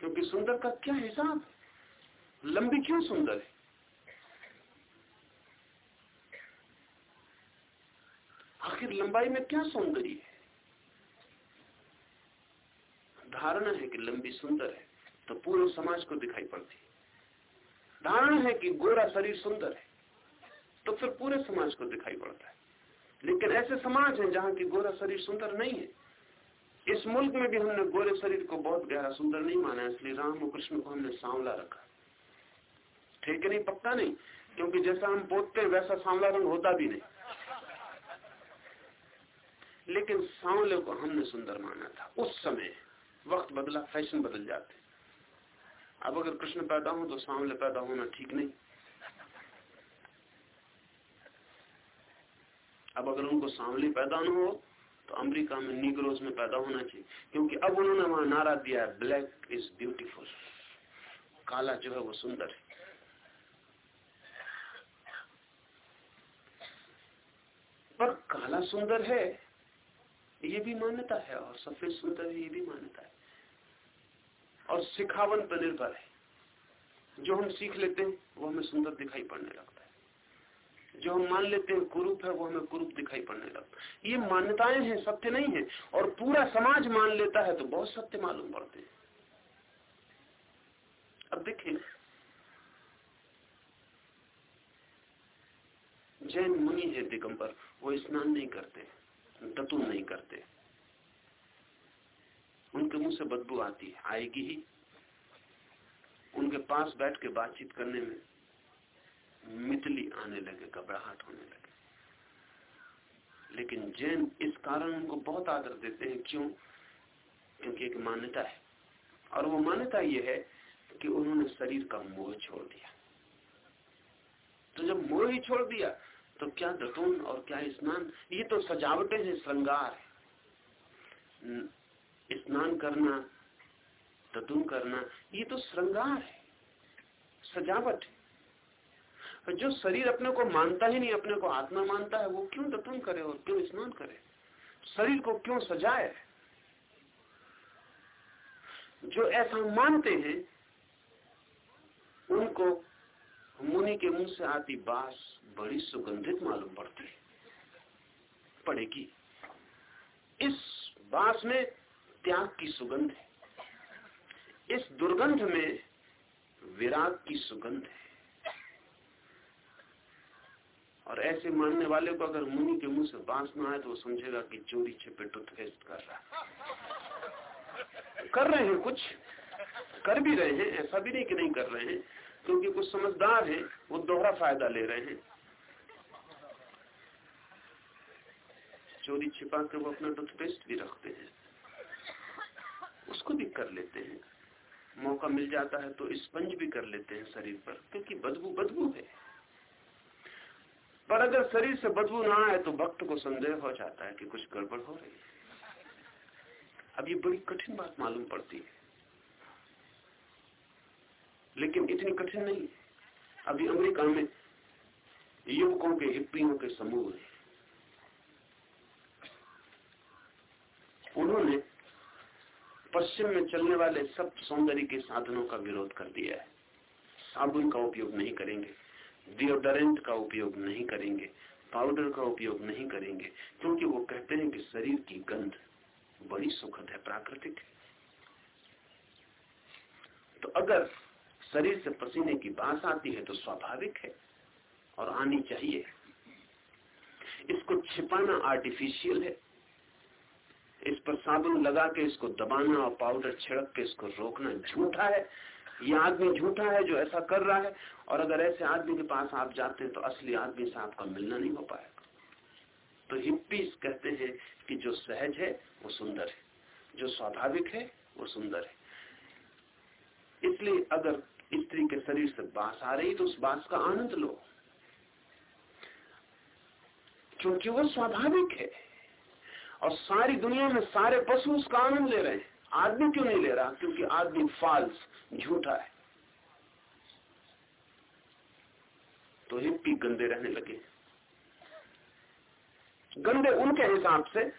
A: क्योंकि सुंदर का क्या हिसाब लंबी क्यों सुंदर है? आखिर लंबाई में क्या सौंदर्य है? धारणा है कि लंबी सुंदर है तो पूरे समाज को दिखाई पड़ती धारणा है कि गोरा शरीर सुंदर है तो फिर पूरे समाज को दिखाई पड़ता है। लेकिन ऐसे समाज हैं जहाँ की गोरा शरीर सुंदर नहीं है। इस मुल्क में भी हमने गोरे शरीर को बहुत गहरा सुंदर नहीं माना, इसलिए राम और कृष्ण को हमने सांवला रखा। ठीक नहीं, पक्का नहीं? क्योंकि जैसा हम बोलते हैं, वैसा सांवला रंग होता भी नहीं। लेकिन सांवले को हमने सुंदर माना था। उस समय वक्त बदला, फ़ैशन बदल जाते। अब अगर कृष्ण पैदा हो तो सांवले पैदा होना ठीक नहीं। अब अगर उनको सांवली पैदा न हो तो अमेरिका में निग्रोज में पैदा होना चाहिए। क्योंकि अब उन्होंने वहाँ नारा दिया है ब्लैक इज़ ब्यूटीफुल काला जो है वो सुंदर है। पर काला सुंदर है, ये भी मान्यता है, और सफ़ेद सुंदर है, ये भी मान्यता है। और सिखावन पर निर्भर है। जो हम सीख लेते हैं, वो हमें सुंदर दिखाई पड़ने लगता है। जो हम मान लेते हैं कुरूप है, वो हमें कुरूप दिखाई पड़ने लगता है। ये मान्यताएँ हैं, सत्य नहीं है। और पूरा समाज मान लेता है तो बहुत सत्य मालूम पड़ते हैं। अब देखिए, जैन मुनि है दिगंबर। वो स्नान नहीं करते, दतुन नहीं करते। मुँह से बदबू आती है, आएगी ही। उनके पास बैठ के बातचीत करने में मितली आने लगे, घबराहट होने लगे। लेकिन जैन इस कारण उनको बहुत आदर देते हैं, क्यों? क्योंकि एक मान्यता है। और वो मान्यता ये है कि उन्होंने शरीर का मोह छोड़ दिया। तो जब मोह ही छोड़ दिया तो क्या दतून और क्या स्नान? ये तो सजावटें हैं, श्रृंगार है। स्नान करना दतून करना, ये तो श्रृंगार है, सजावट है। जो शरीर अपने को मानता ही नहीं, अपने को आत्मा मानता है, वो क्यों दतून करे और क्यों स्नान करे? शरीर को क्यों सजाए? जो ऐसा मानते हैं, उनको मुनि के मुँह से आती बास बड़ी सुगंधित मालूम पड़ती है पड़ेगी। इस बास में त्याग की सुगंध है। इस दुर्गंध में विराग की सुगंध है। और ऐसे मानने वाले को अगर मुनि के मुँह से बाँस ना आए तो वो समझेगा कि चोरी छिपे टूथपेस्ट कर रहा कर रहे हैं कुछ, कर भी रहे हैं, ऐसा भी नहीं कि नहीं कर रहे हैं, क्योंकि कुछ समझदार हैं, वो दोहरा फ़ायदा ले रहे हैं। चोरी छिपा के वो अपना टूथपेस्ट भी रखते हैं। उसको भी कर लेते हैं। मौका मिल जाता है तो स्पंज भी कर लेते हैं शरीर पर, क्योंकि बदबू बदबू है। पर अगर शरीर से बदबू ना आए तो भक्त को संदेह हो जाता है कि कुछ गड़बड़ हो रही है। अब ये बड़ी कठिन बात मालूम पड़ती है। लेकिन इतनी कठिन नहीं अभी अमेरिका में युवकों के हिप्पियों के समूह है। उन्होंने पश्चिम में चलने वाले सब सौंदर्य के साधनों का विरोध कर दिया है। साबुन का उपयोग नहीं करेंगे डिओडरेंट का उपयोग नहीं करेंगे पाउडर का उपयोग नहीं करेंगे, क्योंकि वो कहते हैं कि शरीर की गंध बड़ी सुखद है, प्राकृतिक तो अगर शरीर से पसीने की बात आती है तो स्वाभाविक है और आनी चाहिए। इसको छिपाना आर्टिफिशियल है। इस पर साबुन लगा के इसको दबाना और पाउडर छिड़क के इसको रोकना झूठा है। ये आदमी झूठा है जो ऐसा कर रहा है और अगर ऐसे आदमी के पास आप जाते हैं तो असली आदमी से आपका मिलना नहीं हो पाएगा। तो हिप्पीज कहते हैं कि जो सहज है, वो सुंदर है। जो स्वाभाविक है, वो सुंदर है। इसलिए अगर स्त्री के शरीर से बाँस आ रही तो उस बाँस का आनंद लो। क्योंकि वो स्वाभाविक है। और सारी दुनिया में सारे पशु उसका आनंद ले रहे हैं। आदमी क्यों नहीं ले रहा? क्योंकि आदमी फाल्स झूठा है। तो हिप्पी गंदे रहने लगे। गंदे उनके हिसाब से,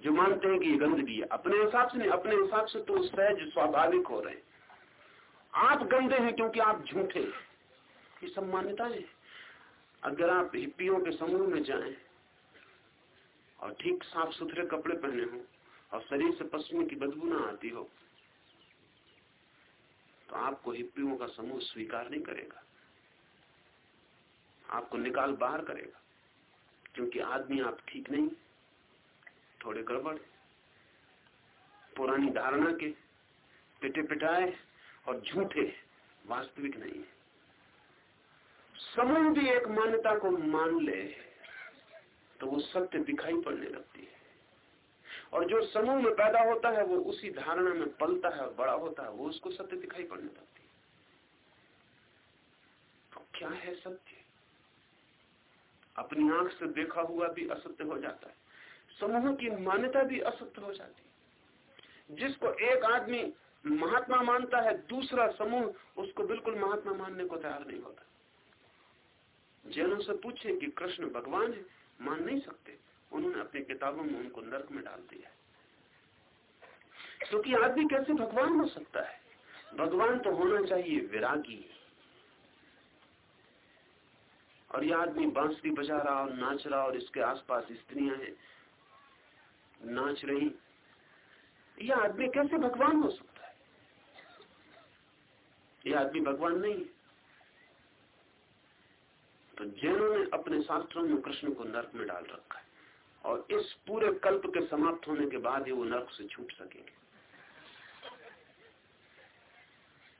A: जो मानते हैं कि ये गंदगी है। अपने हिसाब से नहीं, अपने हिसाब से तो सहज, स्वाभाविक हो रहे हैं। आप गंदे हैं क्योंकि आप झूठे ये सब मान्यता है। अगर आप हिप्पियों के समूह में जाएँ और ठीक साफ़ सुथरे कपड़े पहने हो और शरीर से पश्चिमी की बदबू ना आती हो तो आपको हिप्पियों का समूह स्वीकार नहीं करेगा। आपको निकाल बाहर करेगा, क्योंकि आदमी आप ठीक नहीं, थोड़े गड़बड़, पुरानी धारणा के पिटे पिटाए और झूठे वास्तविक नहीं है। समूह भी एक मान्यता को मान ले। तो वो सत्य दिखाई पड़ने लगती है। और जो समूह में पैदा होता है, वो उसी धारणा में पलता है, बड़ा होता है, वो उसको सत्य दिखाई पड़ने लगती है। तो क्या है सत्य? अपनी आँख से देखा हुआ भी असत्य हो जाता है। समूह की मान्यता भी असत्य हो जाती है। जिसको एक आदमी महात्मा मानता है, दूसरा समूह उसको बिल्कुल महात्मा मानने को तैयार नहीं होता। जैनों से पूछे कि कृष्ण भगवान है मान नहीं सकते। उन्होंने अपनी किताबों में उनको नर्क में डाल दिया। क्योंकि तो आदमी कैसे भगवान हो सकता है? भगवान तो होना चाहिए विरागी। और यह आदमी बांसुरी बजा रहा और नाच रहा और इसके आसपास स्त्रियाँ हैं। नाच रही। यह आदमी कैसे भगवान हो सकता है? ये आदमी भगवान नहीं है। तो जैनों ने अपने शास्त्रों में कृष्ण को नर्क में डाल रखा है, और इस पूरे कल्प के समाप्त होने के बाद ही वो नर्क से छूट सकेंगे।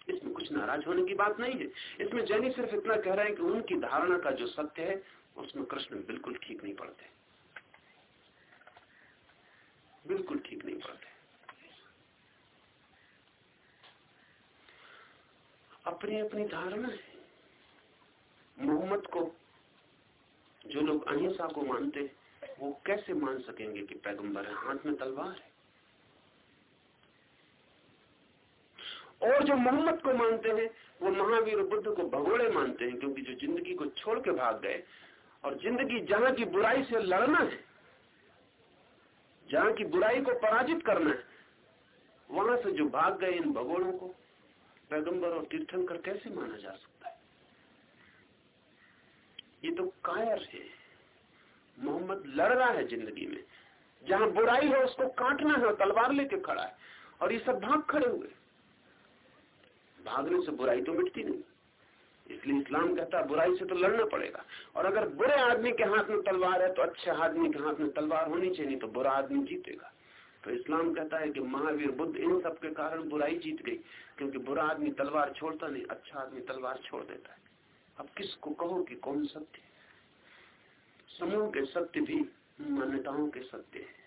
A: इसमें कुछ नाराज़ होने की बात नहीं है। इसमें जैनी सिर्फ़ इतना कह रहे हैं कि उनकी धारणा का जो सत्य है, उसमें कृष्ण बिल्कुल ठीक नहीं पड़ते। बिल्कुल ठीक नहीं पड़ते। अपनी अपनी धारणा है। मोहम्मद को जो लोग अहिंसा को मानते वो कैसे मान सकेंगे कि पैगंबर है? हाथ में तलवार है। और जो मोहम्मद को मानते हैं, वो महावीर बुद्ध को भगोड़े मानते हैं, क्योंकि जो ज़िंदगी को छोड़ के भाग गए, और ज़िंदगी जहाँ की बुराई से लड़ना है, जहाँ की बुराई को पराजित करना है, वहाँ से जो भाग गए इन भगोड़ों को, पैगंबर और तीर्थंकर कैसे माना जा सकता ये तो कायर है। मोहम्मद लड़ रहा है ज़िंदगी में। जहाँ बुराई है, उसको काटना है, तलवार लेके खड़ा है। और ये सब भाग खड़े हुए। भागने से बुराई तो मिटती नहीं। इसलिए इस्लाम कहता है, बुराई से तो लड़ना पड़ेगा। और अगर बुरे आदमी के हाथ में तलवार है तो अच्छे आदमी के हाथ में तलवार होनी चाहिए तो बुरा आदमी जीतेगा। तो इस्लाम कहता है कि महावीर बुद्ध इन सब के कारण बुराई जीत गई, क्योंकि बुरा आदमी तलवार छोड़ता नहीं अच्छा आदमी तलवार छोड़ देता है। अब किसको कहो कि कौन सत्य समूह के सत्य भी मान्यताओं के सत्य है।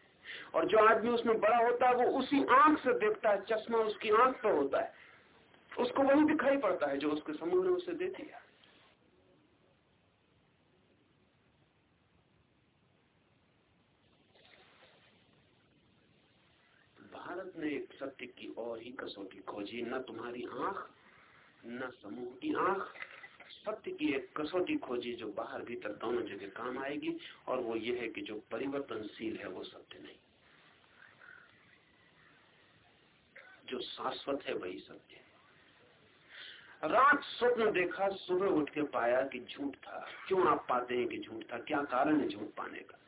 A: और जो आदमी उसमें बड़ा होता है, वो उसी आँख से देखता है, चश्मा उसकी आँख पर होता है। उसको वही दिखाई पड़ता है जो उसके समूह ने उसे दे दिया। भारत ने एक सत्य की और ही कसौटी खोजी, न तुम्हारी आँख, न समूह की आँख। सत्य की एक कसौटी खोजी जो बाहर भीतर दोनों जगह काम आएगी, और वो ये है कि जो परिवर्तनशील है वो सत्य नहीं। जो शाश्वत है वही सत्य है। रात स्वप्न देखा, सुबह उठ के पाया कि झूठ था। क्यों आप पाते हैं कि झूठ था? क्या कारण है झूठ पाने का?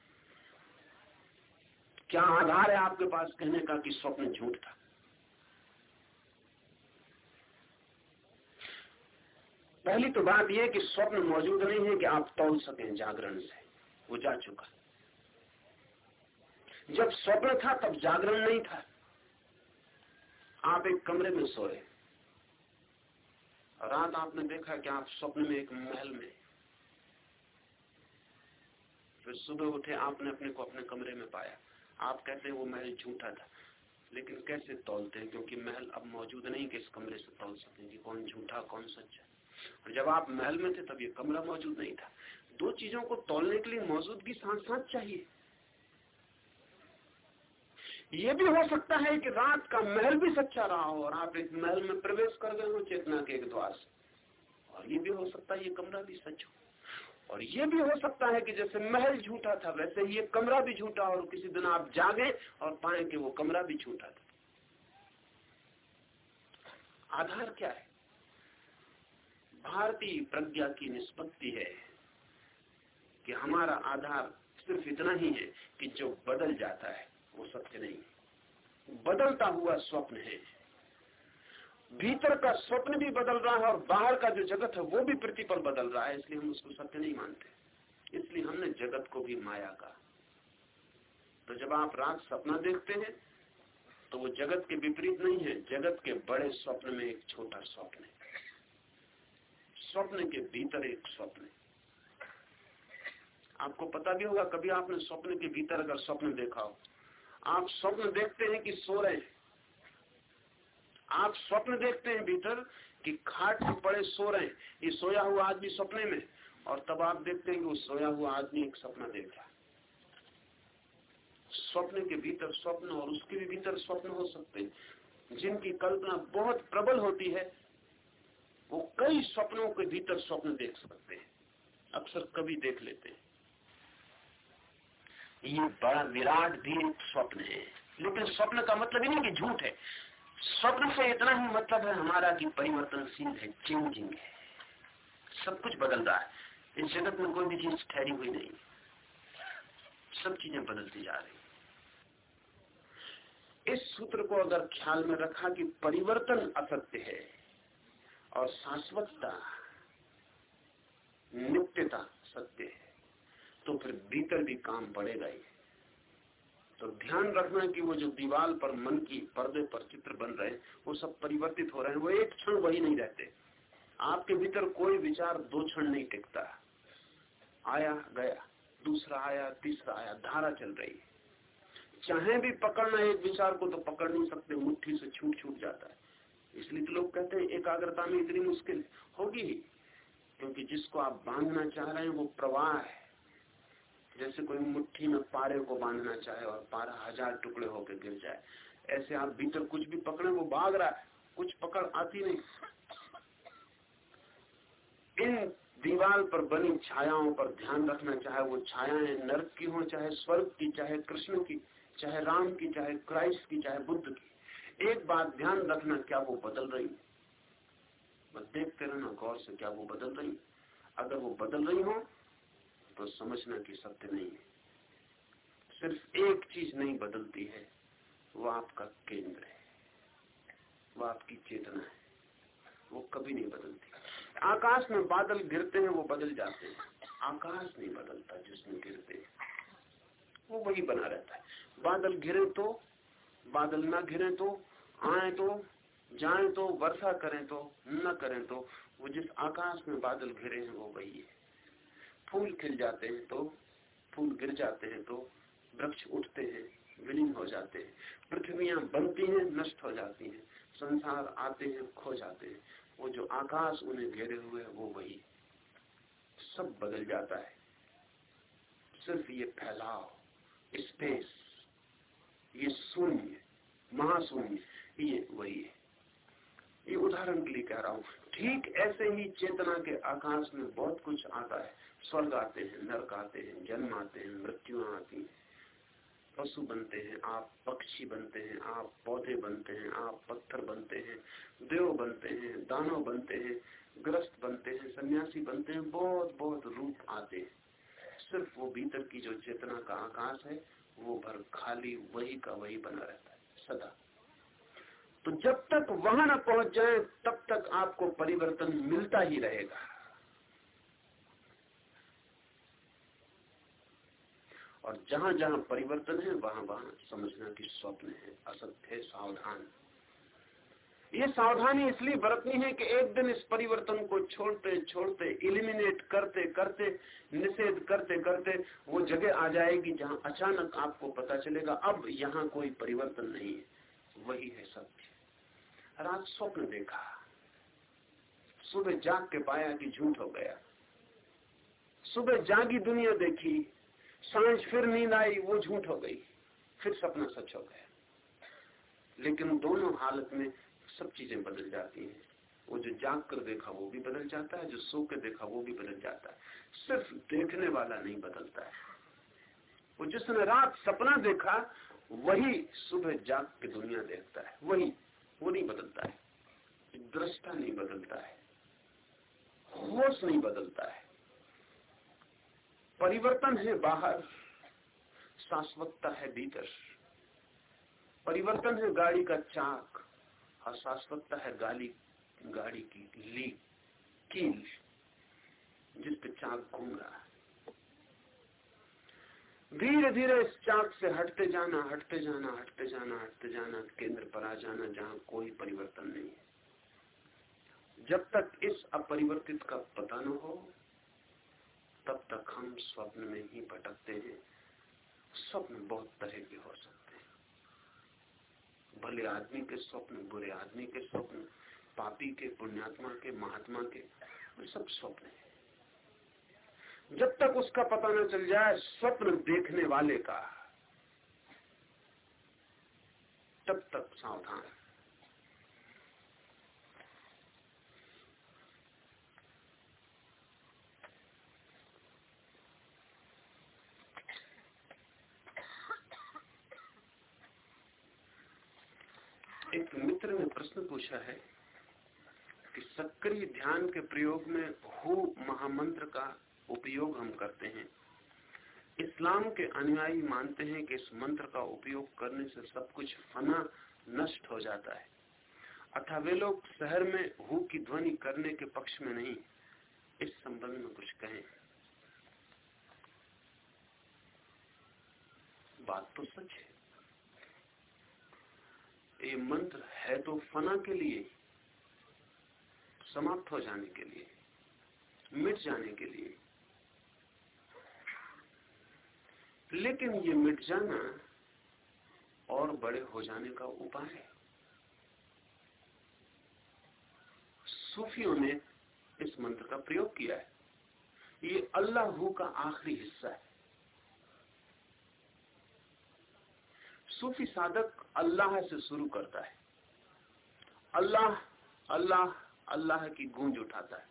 A: क्या आधार है आपके पास कहने का कि स्वप्न झूठ था? पहली तो बात यह कि स्वप्न मौजूद नहीं है कि आप तोल सकें, जागरण से। वो जा चुका। जब स्वप्न था, तब जागरण नहीं था। आप एक कमरे में सोए। रात आपने देखा कि आप स्वप्न में एक महल में। फिर सुबह उठे, आपने अपने को अपने कमरे में पाया। आप कहते हैं वो महल झूठा था। लेकिन कैसे तोलते हैं? क्योंकि महल अब मौजूद नहीं कि इस कमरे से तोल सकेंगे कौन झूठा, कौन सच्चा। और जब आप महल में थे, तब ये कमरा मौजूद नहीं था। दो चीज़ों को तोलने के लिए मौजूदगी साथ साथ चाहिए। ये भी हो सकता है कि रात का महल भी सच्चा रहा हो और आप एक महल में प्रवेश कर गए हो चेतना के एक द्वार से। और ये भी हो सकता है ये कमरा भी सच हो। और ये भी हो सकता है कि जैसे महल झूठा था, वैसे ही ये कमरा भी झूठा और किसी दिन आप जागे और पाए कि वो कमरा भी झूठा था। आधार क्या है? भारतीय प्रज्ञा की निष्पत्ति है कि हमारा आधार सिर्फ़ इतना ही है कि जो बदल जाता है, वो सत्य नहीं बदलता हुआ स्वप्न है। भीतर का स्वप्न भी बदल रहा है और बाहर का जो जगत है, वो भी प्रतिपल बदल रहा है, इसलिए हम उसको सत्य नहीं मानते। इसलिए हमने जगत को भी माया का तो जब आप रात सपना देखते हैं तो वो जगत के विपरीत नहीं है, जगत के बड़े स्वप्न में एक छोटा स्वप्न है। स्वप्न के भीतर एक स्वप्न आपको पता भी होगा, कभी आपने स्वप्न के भीतर अगर स्वप्न देखा हो, आप स्वप्न देखते हैं कि सो रहे हैं। आप स्वप्न देखते हैं भीतर कि खाट में पड़े सो रहे हैं। ये सोया हुआ आदमी सपने में, और तब आप देखते हैं कि वो सोया हुआ आदमी एक सपना देख रहा स्वप्न के भीतर स्वप्न और उसके भी भीतर स्वप्न हो सकते हैं, जिनकी कल्पना बहुत प्रबल होती है। वो कई स्वप्नों के भीतर स्वप्न देख सकते हैं। अक्सर कभी देख लेते हैं। ये बड़ा विराट भी एक स्वप्न है। लेकिन स्वप्न का मतलब ही नहीं कि झूठ है। स्वप्न से इतना ही मतलब है हमारा कि परिवर्तनशील है चेंजिंग है। सब कुछ बदल रहा है। इस जगत में कोई भी चीज़ ठहरी हुई नहीं। सब चीज़ें बदलती जा रही इस सूत्र को अगर ख्याल में रखा कि परिवर्तन असत्य है और शाश्वतता नित्यता सत्य है। तो फिर भीतर भी काम बढ़ेगा ही। तो ध्यान रखना कि वो जो दीवार पर मन की पर्दे पर चित्र बन रहे वो सब परिवर्तित हो रहे हैं, वो एक क्षण वही नहीं रहते। आपके भीतर कोई विचार दो क्षण नहीं टिकता। आया, गया, दूसरा आया, तीसरा आया, धारा चल रही है। चाहे भी पकड़ना एक विचार को तो पकड़ नहीं सकते, मुट्ठी से छूट छूट जाता है। इसलिए तो लोग कहते हैं एकाग्रता में इतनी मुश्किल होगी ही, क्योंकि जिसको आप बांधना चाह रहे हैं वो प्रवाह है। जैसे कोई मुट्ठी में पारे को बांधना चाहे और पारा हज़ार टुकड़े होकर गिर जाए, ऐसे आप भीतर कुछ भी पकड़े, वो भाग रहा है, कुछ पकड़ आती नहीं। इन दीवार पर बनी छायाओं पर ध्यान रखना, चाहे वो छायाएँ नर्क की हो, चाहे स्वर्ग की, चाहे कृष्ण की, चाहे राम की, चाहे क्राइस्ट की, चाहे बुद्ध की। एक बात ध्यान रखना क्या वो बदल रही बस देखते रहना गौर से क्या वो बदल रही अगर वो बदल रही हो तो समझना कि सत्य नहीं है। सिर्फ़ एक चीज़ नहीं बदलती है, वो आपका केंद्र है। वो आपकी चेतना है। वो कभी नहीं बदलती। आकाश में बादल गिरते हैं, वो बदल जाते हैं। आकाश नहीं बदलता जिसमें गिरते हैं। वो वही बना रहता है। बादल घिरे तो बादल ना घिरे तो आए तो जाए तो वर्षा करें तो न करें तो वो जिस आकाश में बादल घिरे हैं वो वही है। फूल खिल जाते हैं तो फूल गिर जाते हैं तो वृक्ष उठते हैं, विलीन हो जाते हैं। पृथ्वियाँ बनती हैं, नष्ट हो जाती हैं, संसार आते हैं, खो जाते हैं। वो जो आकाश उन्हें घेरे हुए है, वो वही सब बदल जाता है। सिर्फ़ ये फैलाव स्पेस ये शून्य, महाशून्य। ये वही है। ये उदाहरण के लिए कह रहा हूँ। ठीक ऐसे ही चेतना के आकाश में बहुत कुछ आता है। स्वर्ग आते हैं, नरक आते हैं, जन्म आते हैं मृत्यु आती है। पशु बनते हैं, आप पक्षी बनते हैं, आप पौधे बनते हैं, आप पत्थर बनते हैं, देव बनते हैं, दानव बनते हैं, ग्रस्त बनते हैं, सन्यासी बनते हैं बहुत बहुत रूप आते हैं। सिर्फ़ वो भीतर की जो चेतना का आकाश है, वो भर खाली वही का वही बना रहता है, सदा। तो जब तक वहाँ न पहुँच जाए, तब तक आपको परिवर्तन मिलता ही रहेगा। और जहाँ जहाँ परिवर्तन है वहाँ वहाँ समझना की स्वप्न है, असत्य है, सावधान। ये सावधानी इसलिए बरतनी है कि एक दिन इस परिवर्तन को छोड़ते छोड़ते इलिमिनेट करते करते, निषेध करते करते, वो जगह आ जाएगी जहाँ अचानक आपको पता चलेगा, अब यहाँ कोई परिवर्तन नहीं है। वही है सत्य रात स्वप्न देखा। सुबह जाग के पाया कि झूठ हो गया। सुबह जागी दुनिया देखी। साँझ फिर नींद आई, वो झूठ हो गई। फिर सपना सच हो गया। लेकिन दोनों हालत में सब चीज़ें बदल जाती हैं। वो जो जाग कर देखा, वो भी बदल जाता है। जो सो के देखा, वो भी बदल जाता है। सिर्फ़ देखने वाला नहीं बदलता है। वो जिसने रात सपना देखा वही सुबह जाग के दुनिया देखता है, वही, वो नहीं बदलता है। दृष्टा नहीं बदलता है, होश नहीं बदलता है। परिवर्तन है बाहर, शाश्वतता है भीतर। परिवर्तन है गाड़ी का चाक, और शाश्वतता है गाली, गाड़ी की ली, कील जिस पे चाक घूम रहा है। धीरे धीरे इस चाक से हटते जाना हटते जाना हटते जाना हटते जाना, केंद्र पर आ जाना, जहाँ कोई परिवर्तन नहीं है। जब तक इस अपरिवर्तित का पता न हो, तब तक हम स्वप्न में ही भटकते हैं। स्वप्न बहुत तरह के हो सकते हैं। भले आदमी के स्वप्न, बुरे आदमी के स्वप्न, पापी के, पुण्यात्मा के, महात्मा के सब स्वप्न है। जब तक उसका पता न चल जाए स्वप्न देखने वाले का, तब तक सावधान एक मित्र ने प्रश्न पूछा है कि सक्रिय ध्यान के प्रयोग में हु महामंत्र का उपयोग हम करते हैं। इस्लाम के अनुयायी मानते हैं कि इस मंत्र का उपयोग करने से सब कुछ फना नष्ट हो जाता है। अथा वे लोग शहर में हु की ध्वनि करने के पक्ष में नहीं, इस संबंध में कुछ कहें। बात तो सच है। ये मंत्र है तो फना के लिए, समाप्त हो जाने के लिए, मिट जाने के लिए। लेकिन ये मिट जाना और बड़े हो जाने का उपाय है। सूफियों ने इस मंत्र का प्रयोग किया है। ये अल्लाह का आखिरी हिस्सा है। सूफी साधक अल्लाह से शुरू करता है। अल्लाह अल्लाह अल्लाह की गूंज उठाता है।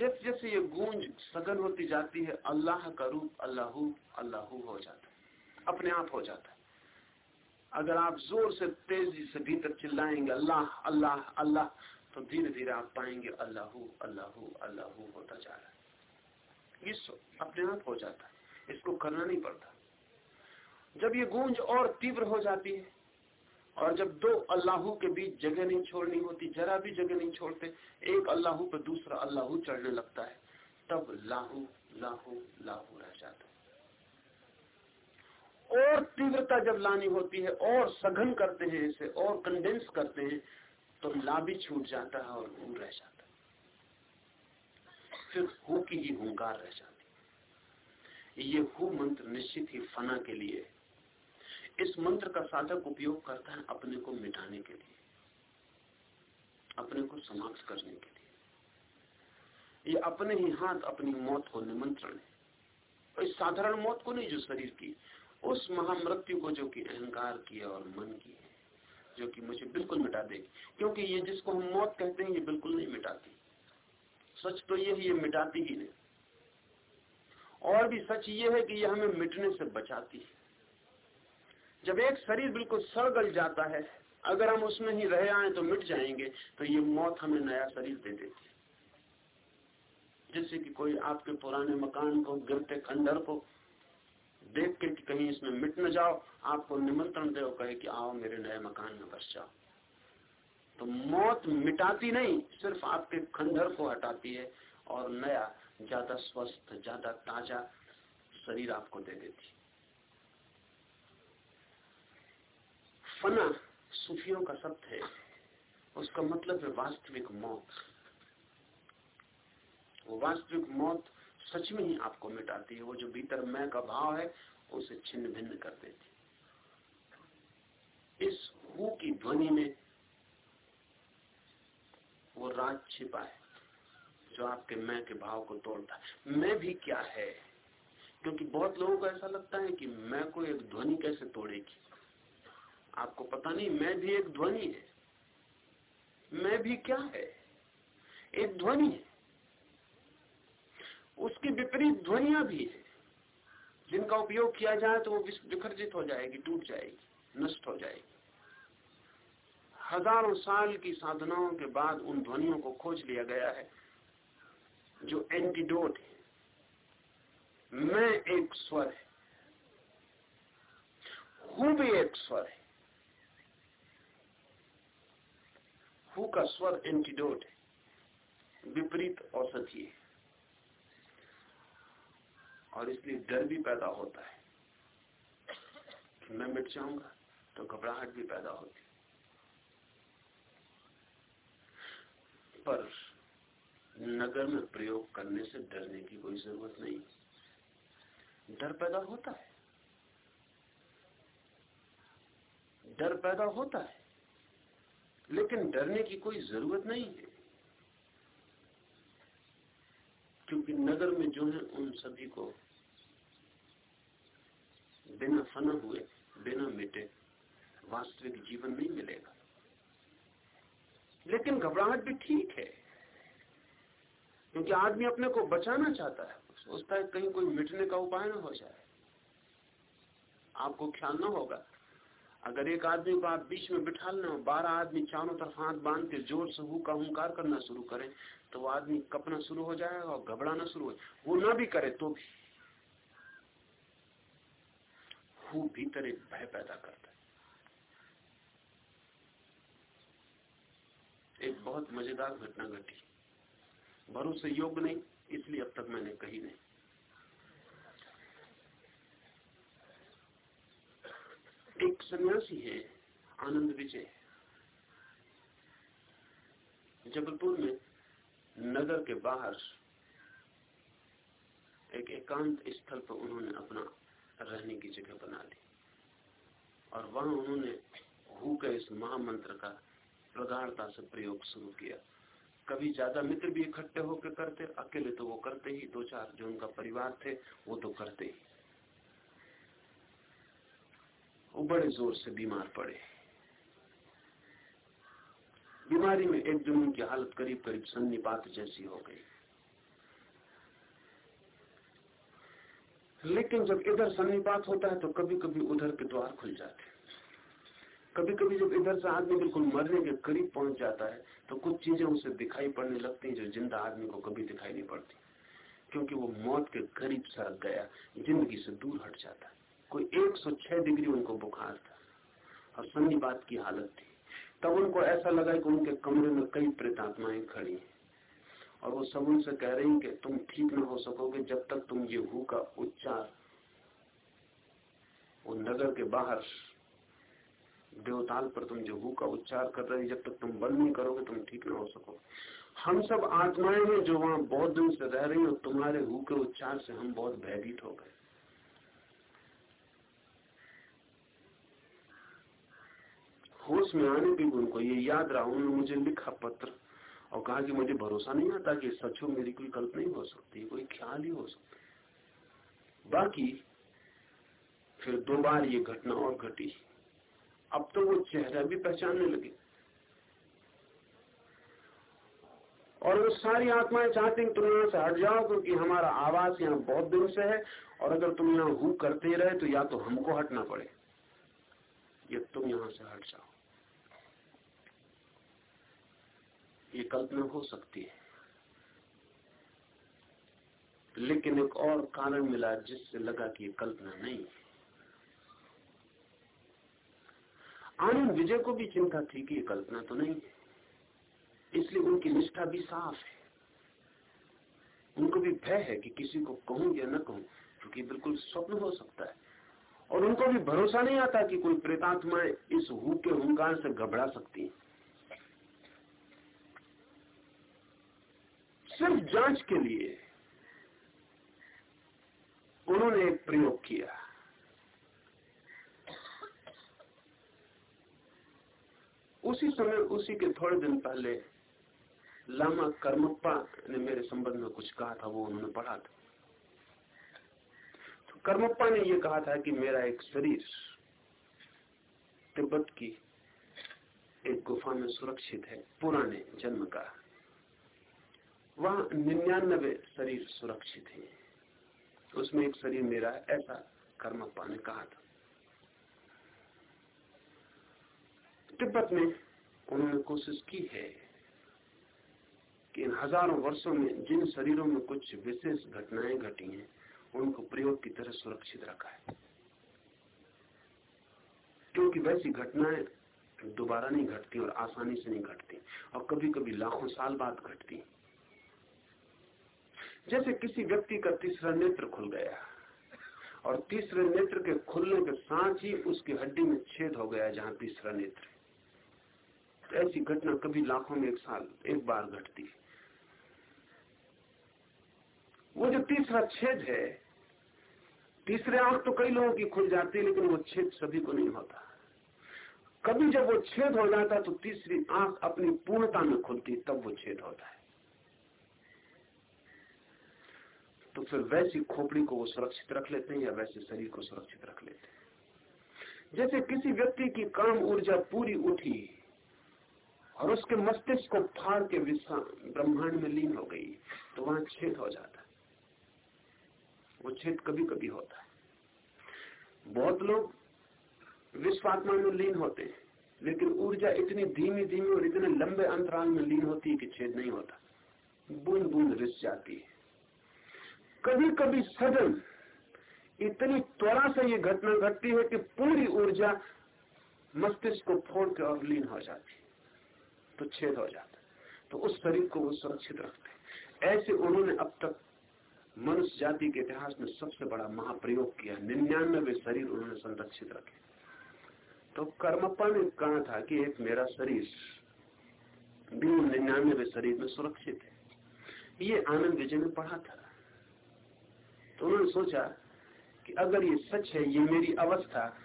A: जैसे जैसे ये गूंज सघन होती जाती है, अल्लाह का रूप अल्लाह अल्लाह हो जाता है, अपने आप हो जाता है। अगर आप ज़ोर से, तेज़ी से भीतर चिल्लाएँगे, अल्लाह अल्लाह अल्लाह तो धीरे धीरे आप पाएँगे अल्लाह अल्लाह अल्लाह होता जा रहा है। ये अपने आप हो जाता है, इसको करना नहीं पड़ता। जब ये गूंज और तीव्र हो जाती है और जब दो अल्लाह के बीच जगह नहीं छोड़नी होती, जरा भी जगह नहीं छोड़ते, एक अल्लाह पर दूसरा अल्लाह चढ़ने लगता है। तब लाहू लाहू लाहू रह जाता है। और तीव्रता जब लानी होती है, और सघन करते हैं इसे, और कंडेंस करते हैं तो ला भी छूट जाता है और हु रह जाता है। फिर हु की ही हुंकार रह जाती ये हु मंत्र निश्चित ही फना के लिए है इस मंत्र का साधक उपयोग करता है अपने को मिटाने के लिए, अपने को समाप्त करने के लिए। ये अपने ही हाथ, अपनी मौत को निमंत्रण है। और इस साधारण मौत को नहीं जो शरीर की, उस महामृत्यु को जो कि अहंकार की है और मन की है, जो कि मुझे बिल्कुल मिटा देगी। क्योंकि ये जिसको हम मौत कहते हैं, ये बिल्कुल नहीं मिटाती। सच तो ये ये मिटाती ही नहीं। और भी सच ये है कि यह हमें मिटने से बचाती है। जब एक शरीर बिल्कुल सड़ गल जाता है, अगर हम उसमें ही रह आए तो मिट जाएँगे तो ये मौत हमें नया शरीर दे देती है। जैसे कि कोई आपके पुराने मकान को गिरते खंडर को देख के कि कहीं इसमें मिट न जाओ, आपको निमंत्रण दे कहे कि आओ मेरे नए मकान में बस जाओ। तो मौत मिटाती नहीं, सिर्फ़ आपके खंडर को हटाती है और नया, ज़्यादा स्वस्थ, ज़्यादा ताज़ा शरीर आपको दे देती फना सूफियों का शब्द है। उसका मतलब है वास्तविक मौत। वो वास्तविक मौत सच में ही आपको मिटाती है। वो जो भीतर मैं का भाव है, उसे छिन्न भिन्न कर देती इस हु की ध्वनि में वो राज छिपा है, जो आपके मैं के भाव को तोड़ता है। मैं भी क्या है? क्योंकि बहुत लोगों को ऐसा लगता है कि मैं को एक ध्वनि कैसे तोड़ेगी? आपको पता नहीं, मैं भी एक ध्वनि है। मैं भी क्या है? एक ध्वनि है। उसकी विपरीत ध्वनिया भी है। जिनका उपयोग किया जाए तो वो विखर्जित हो जाएगी टूट जाएगी, नष्ट हो जाएगी। हज़ारों साल की साधनाओं के बाद उन ध्वनियों को खोज लिया गया है, जो एंटीडोट है। मैं एक स्वर है। हूँ भी एक स्वर है। हु का स्वर एंटीडोट है विपरीत औषधि है और इसलिए डर भी पैदा होता है। कि मैं मिट जाऊँगा तो घबराहट भी पैदा होती पर नगर में प्रयोग करने से डरने की कोई ज़रूरत नहीं। डर पैदा होता है। डर पैदा होता है। लेकिन डरने की कोई ज़रूरत नहीं है। क्योंकि नगर में जो है, उन सभी को बिना फना हुए, बिना मिटे वास्तविक जीवन नहीं मिलेगा। लेकिन घबराहट भी ठीक है, क्योंकि आदमी अपने को बचाना चाहता है, सोचता है कहीं कोई मिटने का उपाय ना हो जाए। आपको ख्याल ना होगा अगर एक आदमी को आप बीच में बिठा लेना बारह आदमी चारों तरफ़ हाथ बाँध के ज़ोर से हु का हंकार करना शुरू करें तो वो आदमी कपना शुरू हो जाएगा और घबराना शुरू हो वो ना भी करे तो भी। हु भीतर एक भय पैदा करता है। एक बहुत मज़ेदार घटना घटी। भरोसे योग्य नहीं, इसलिए अब तक मैंने कही नहीं। एक सन्यासी है, आनंद विजय। जबलपुर में नगर के बाहर एक एकांत स्थल पर उन्होंने अपना रहने की जगह बना ली। और वहाँ उन्होंने हु के इस महामंत्र का प्रगाढ़ता से प्रयोग शुरू किया। कभी ज़्यादा मित्र भी इकट्ठे होकर करते, अकेले तो वो करते ही दो चार जो उनका परिवार थे, वो तो करते ही। वो बड़े ज़ोर से बीमार पड़े। बीमारी में एक दिन उनकी हालत करीब करीब सन्निपात जैसी हो गई। लेकिन जब इधर सन्निपात होता है तो कभी कभी उधर के द्वार खुल जाते हैं। कभी कभी जब इधर से आदमी बिल्कुल मरने के करीब पहुँच जाता है तो कुछ चीज़ें उसे दिखाई पड़ने लगती हैं जो ज़िंदा आदमी को कभी दिखाई नहीं पड़ती, क्योंकि वो मौत के करीब सरक गया, ज़िंदगी से दूर हट जाता है। कोई 106 डिग्री उनको बुखार था। और सन्निपात की हालत थी। तब उनको ऐसा लगा कि उनके कमरे में कई प्रेतात्माएँ खड़ी हैं। और वो सब उनसे कह रही कि तुम ठीक न हो सकोगे जब तक तुम ये हु का उच्चार वो नगर के बाहर देवताल पर तुम जो हु का उच्चार कर रहे जब तक तुम बंद नहीं करोगे, तुम ठीक न हो सकोगे। हम सब आत्माएँ हैं जो वहाँ बहुत दिन से रह रही और तुम्हारे हु के उच्चार से हम बहुत भयभीत हो गए। होश में आने भी उनको ये याद रहा, उन्होंने मुझे लिखा पत्र और कहा कि मुझे भरोसा नहीं आता कि सच हो, मेरी कोई कल्पना ही हो सकती कोई ख्याल ही हो सकता बाकी फिर दो बार ये घटना और घटी। अब तो वो चेहरा भी पहचानने लगे। और वो सारी आत्माएँ चाहती तुम यहाँ से हट जाओ, क्योंकि हमारा आवास यहाँ बहुत दिन से है, और अगर तुम यहाँ हु करते रहे तो या तो हमको हटना पड़े। या तुम यहाँ से हट जाओ। ये कल्पना हो सकती है। लेकिन एक और कारण मिला जिससे लगा कि ये कल्पना नहीं है। आनंद विजय को भी चिंता थी कि ये कल्पना तो नहीं है। इसलिए उनकी निष्ठा भी साफ़ है। उनको भी भय है कि किसी को कहूँ या न कहूँ, क्योंकि बिल्कुल स्वप्न हो सकता है। और उनको भी भरोसा नहीं आता कि कोई प्रेतात्मा इस हु के हुंकार से घबरा सकती है। सिर्फ़ जाँच के लिए उन्होंने एक प्रयोग किया। उसी समय, उसी के थोड़े दिन पहले लामा कर्मप्पा ने मेरे संबंध में कुछ कहा था, वो उन्होंने पढ़ा था। कर्मप्पा ने यह कहा था कि मेरा एक शरीर तिब्बत की एक गुफा में सुरक्षित है, पुराने जन्म का। वहाँ निन्यानबे शरीर सुरक्षित है। उसमें एक शरीर मेरा ऐसा कर्मप्पा ने कहा था। तिब्बत में उन्होंने कोशिश की है कि इन हज़ारों वर्षों में जिन शरीरों में कुछ विशेष घटनाएँ घटी हैं उनको प्रयोग की तरह सुरक्षित रखा है। क्योंकि वैसी घटनाएँ दोबारा नहीं घटती और आसानी से नहीं घटती और कभी कभी लाखों साल बाद घटती। जैसे किसी व्यक्ति का तीसरा नेत्र खुल गया और तीसरे नेत्र के खुलने के साथ ही उसकी हड्डी में छेद हो गया जहाँ तीसरा नेत्र तो ऐसी घटना कभी लाखों में एक साल, एक बार घटती है। वो जो तीसरा छेद है, तीसरे आँख तो कई लोगों की खुल जाती है, लेकिन वो छेद सभी को नहीं होता। कभी जब वो छेद हो जाता तो तीसरी आँख अपनी पूर्णता में खुलती तब वो छेद होता है। तो फिर वैसी खोपड़ी को वो सुरक्षित रख लेते हैं या वैसे शरीर को सुरक्षित रख लेते हैं। जैसे किसी व्यक्ति की काम ऊर्जा पूरी उठी और उसके मस्तिष्क को फाड़ के ब्रह्मांड में लीन हो गई तो वहाँ छेद हो जाता है। वो छेद कभी कभी होता है। बहुत लोग विश्वात्मा में लीन होते हैं, लेकिन ऊर्जा इतनी धीमी धीमी और इतने लंबे अंतराल में लीन होती है कि छेद नहीं होता। बूंद बूंद रिस जाती है। कभी कभी सदन इतनी त्वरा से ये घटना घटती है कि पूरी ऊर्जा मस्तिष्क को फोड़ के और लीन हो जाती तो छेद हो जाता तो उस शरीर को वो सुरक्षित रखते ऐसे उन्होंने अब तक मनुष्य जाति के इतिहास में सबसे बड़ा महाप्रयोग किया। निन्यानबे शरीर उन्होंने संरक्षित रखे। तो कर्मप्पा ने कहा था कि एक मेरा शरीर भी निन्यानबे शरीर में सुरक्षित है। ये आनंद विजय ने पढ़ा था। तो उन्होंने सोचा कि अगर ये सच है, ये मेरी अवस्था,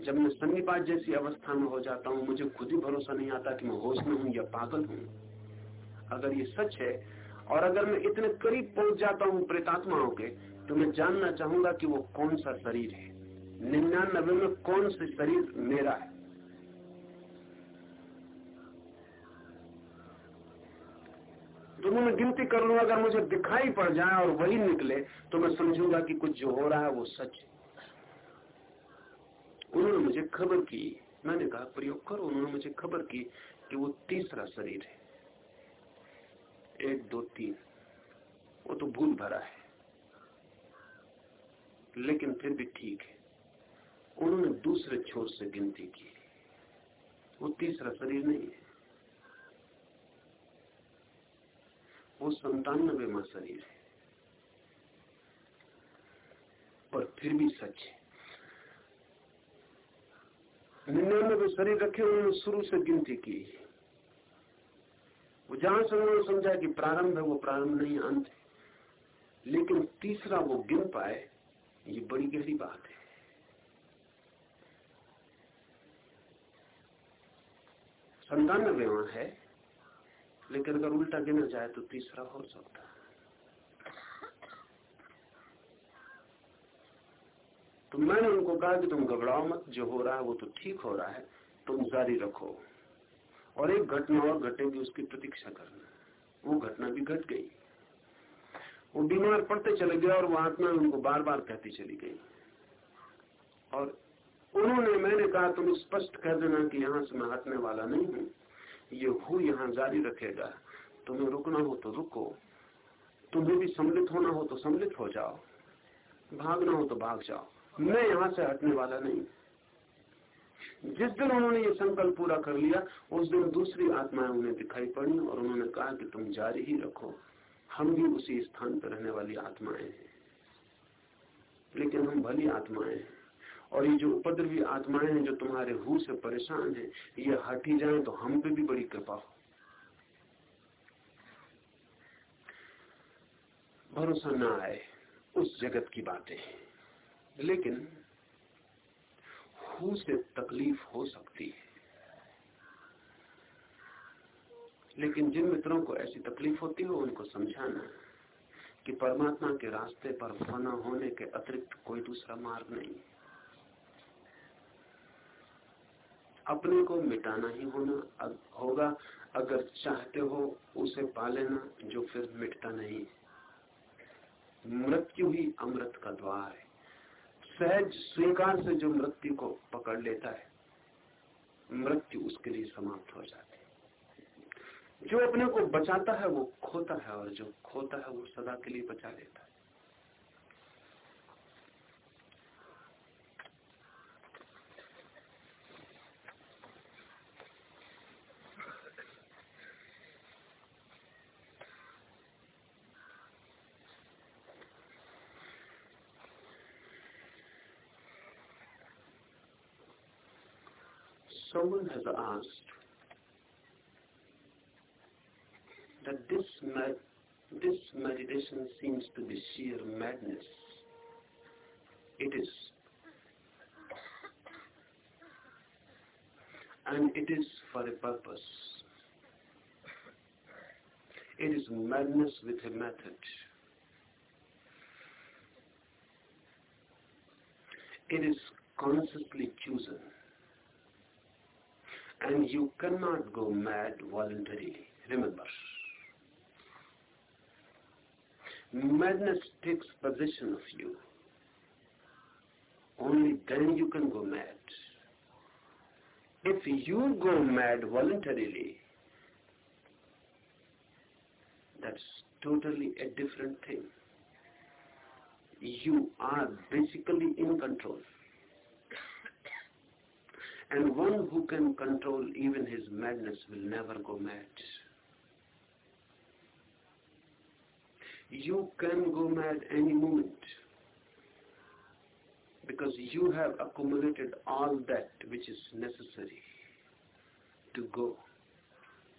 A: जब मैं सन्निपात जैसी अवस्था में हो जाता हूँ, मुझे खुद ही भरोसा नहीं आता कि मैं होश में हूँ या पागल हूँ। अगर ये सच है और अगर मैं इतने करीब पहुँच जाता हूँ प्रेतात्माओं के तो मैं जानना चाहूँगा कि वो कौन सा शरीर है। निन्यानबे में कौन सा शरीर मेरा है? तो मैं गिनती कर लू, अगर मुझे दिखाई पड़ जाए और वही निकले तो मैं समझूँगा कि कुछ जो हो रहा है वो सच है। उन्होंने मुझे खबर की, मैंने कहा, प्रयोग करो, उन्होंने मुझे खबर की कि वो तीसरा शरीर है। एक, दो, तीन। वो तो भूल भरा है। लेकिन फिर भी ठीक है। उन्होंने दूसरे छोर से गिनती की। वो तीसरा शरीर नहीं है। वो संतानबे में शरीर है। पर फिर भी सच है। निन्यानबे शरीर रखे, उन्होंने शुरू से गिनती की। वो जहाँ से उन्होंने समझा कि प्रारंभ है, वो प्रारंभ नहीं, अंत है। लेकिन तीसरा वो गिन पाए, ये बड़ी गहरी बात है। संतानबे वहाँ है, लेकिन अगर उल्टा गिना जाए तो तीसरा हो सकता है तो मैंने उनको कहा कि तुम घबराओ मत, जो हो रहा है वो तो ठीक हो रहा है, तुम जारी रखो। और एक घटना और घटेगी, उसकी प्रतीक्षा करना। वो घटना भी घट गई। वो बीमार पड़ते चले गए और वो आत्मा उनको बार बार कहती चली गई। और उन्होंने, मैंने कहा, तुम स्पष्ट कह देना कि यहाँ से मैं हटने वाला नहीं हूँ। ये हु यहाँ जारी रखेगा। तुम्हें रुकना हो तो रुको। तुम्हें भी सम्मिलित होना हो तो सम्मिलित हो जाओ। भागना हो तो भाग जाओ। मैं यहाँ से हटने वाला नहीं जिस दिन उन्होंने ये संकल्प पूरा कर लिया, उस दिन दूसरी आत्माएँ उन्हें दिखाई पड़ी और उन्होंने कहा कि तुम जारी ही रखो। हम भी उसी स्थान पर रहने वाली आत्माएँ हैं। लेकिन हम भली आत्माएँ हैं। और ये जो उपद्रवी आत्माएँ हैं, जो तुम्हारे हु से परेशान है, ये हट ही जाए तो हम पे भी बड़ी कृपा हो। भरोसा ना आए उस जगत की बातें। लेकिन हु से तकलीफ़ हो सकती है। लेकिन जिन मित्रों को ऐसी तकलीफ़ होती हो उनको समझाना कि परमात्मा के रास्ते पर फना होने के अतिरिक्त कोई दूसरा मार्ग नहीं अपने को मिटाना ही होना अग, होगा। अगर चाहते हो उसे पा लेना जो फिर मिटता नहीं मृत्यु ही अमृत का द्वार है। सहज स्वीकार से जो मृत्यु को पकड़ लेता है, मृत्यु उसके लिए समाप्त हो जाती है। जो अपने को बचाता है, वो खोता है, और जो खोता है, वो सदा के लिए बचा लेता है। Someone has asked that this med this meditation seems to be sheer madness. It is. And it is for a purpose. It is madness with a method. It is consciously chosen and you cannot go mad voluntarily. Remember. Madness takes possession of you. Only then you can go mad. If you go mad voluntarily, that's totally a different thing. You are basically in control. And one who can control even his madness will never go mad. You can go mad any moment because you have accumulated all that which is necessary to go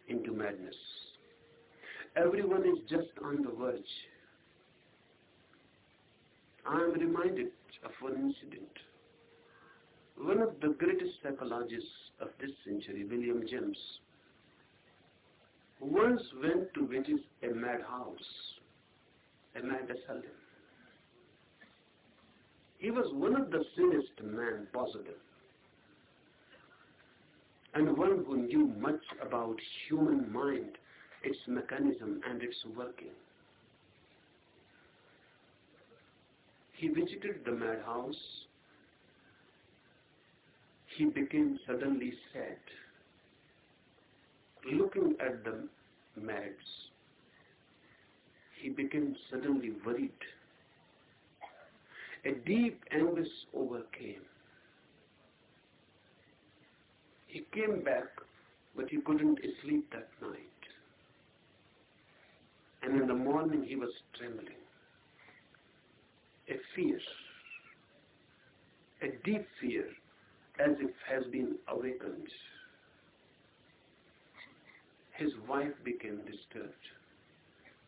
A: into madness. Everyone is just on the verge. I am reminded of one incident. One of the greatest psychologists of this century, William James, once went to visit a madhouse, a mad asylum. He was one of the sanest men possible, and one who knew much about human mind, its mechanism and its working. He visited the madhouse he became suddenly sad. Looking at the mads, he became suddenly worried. A deep anguish overcame. He came back, but he couldn't sleep that night. And in the morning he was trembling. A fear, a deep fear as if has been awakened. His wife became disturbed.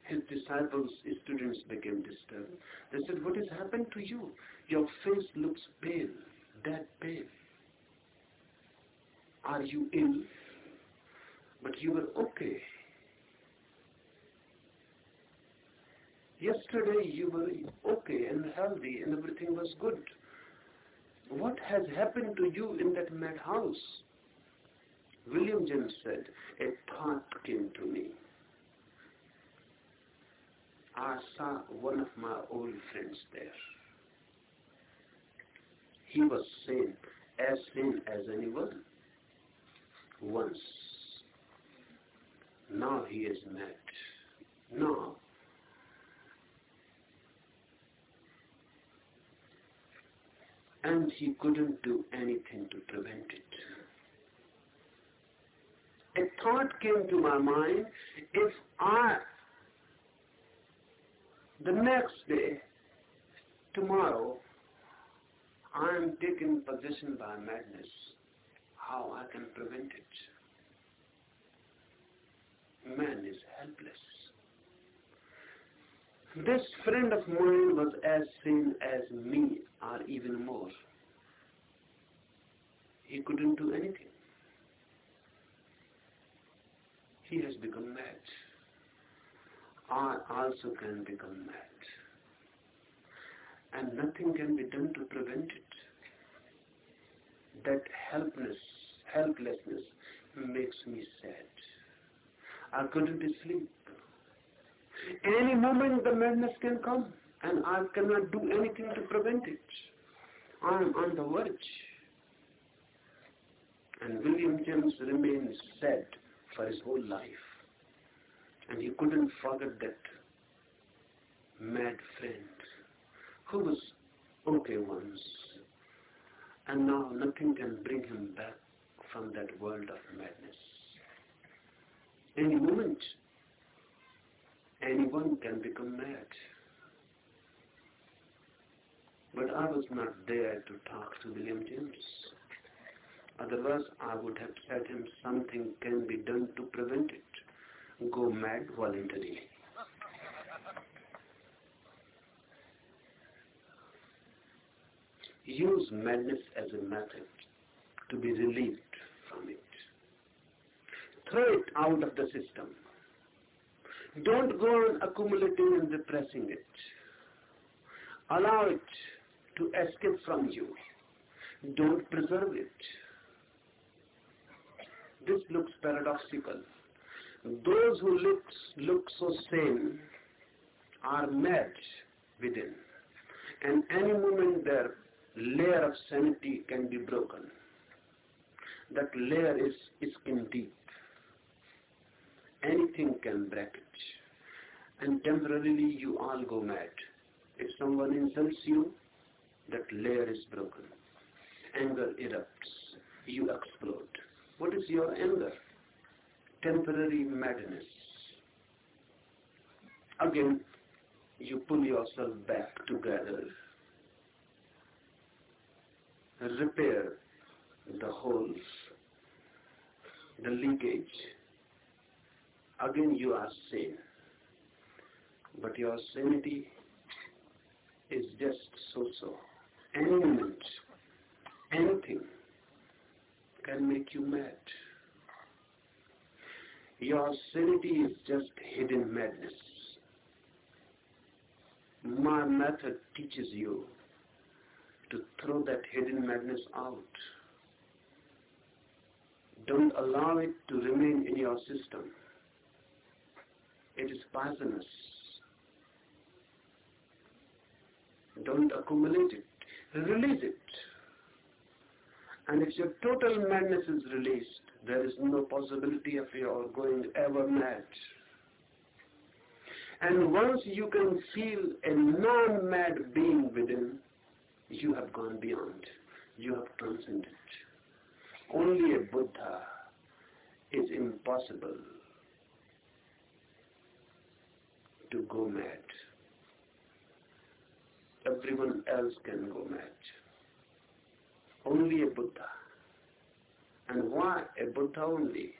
A: His disciples, students became disturbed. They said, what has happened to you? Your face looks pale, dead pale. Are you ill? But you were okay. Yesterday you were okay and healthy and everything was good. What has happened to you in that madhouse? William James said, a thought came to me. I saw one of my old friends there. He was sane, as sane as anyone. Once. Now he is mad. Now and he couldn't do anything to prevent it. A thought came to my mind, if I, the next day, tomorrow, I am taken possession by madness, how I can prevent it? Man is helpless. This friend of mine was as sane as me, or even more. He couldn't do anything. He has become mad. I also can become mad. And nothing can be done to prevent it. That helpless, helplessness makes me sad. I couldn't sleep. Any moment the madness can come and I cannot do anything to prevent it. I am on the verge. And William James remains sad for his whole life. And he couldn't forget that mad friend who was okay once. And now nothing can bring him back from that world of madness. Any moment anyone can become mad. But I was not there to talk to William James. Otherwise, I would have said him something can be done to prevent it. Go mad voluntarily. Use madness as a method to be relieved from it. Throw it out of the system. Don't go on accumulating and repressing it. Allow it to escape from you. Don't preserve it. This looks paradoxical. Those who look, look so sane are mad within. And any moment their layer of sanity can be broken. That layer is skin deep anything can break it. And temporarily you all go mad. If someone insults you, that layer is broken. Anger erupts. You explode. What is your anger? Temporary madness. Again, you pull yourself back together. Repair the holes, the leakage, again you are sane. But your sanity is just so-so. Any moment, anything can make you mad. Your sanity is just hidden madness. My method teaches you to throw that hidden madness out. Don't allow it to remain in your system. It is poisonous. Don't accumulate it. Release it. And if your total madness is released, there is no possibility of your going ever mad. And once you can feel a non-mad being within, you have gone beyond. You have transcended. Only a Buddha is impossible to go mad. Everyone else can go mad. Only a Buddha. And why a Buddha only?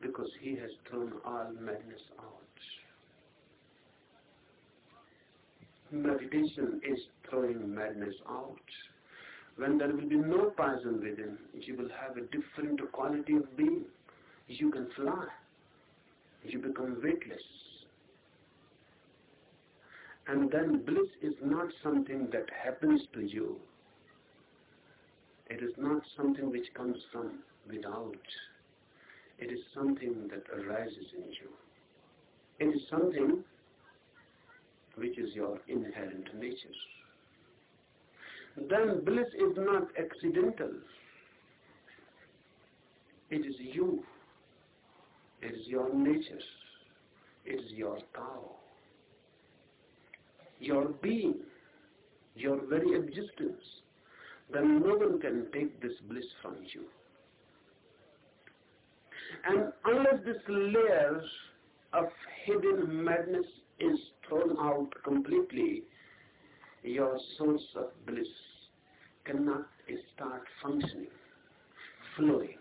A: Because he has thrown all madness out. Meditation is throwing madness out. When there will be no poison within, you will have a different quality of being. You can fly. You become weightless. And then bliss is not something that happens to you. It is not something which comes from without. It is something that arises in you. It is something which is your inherent nature. Then bliss is not accidental. It is you. It is your nature. It is your Tao. Your being. Your very existence. Then no one can take this bliss from you. And unless this layer of hidden madness is thrown out completely, your source of bliss cannot start functioning, flowing.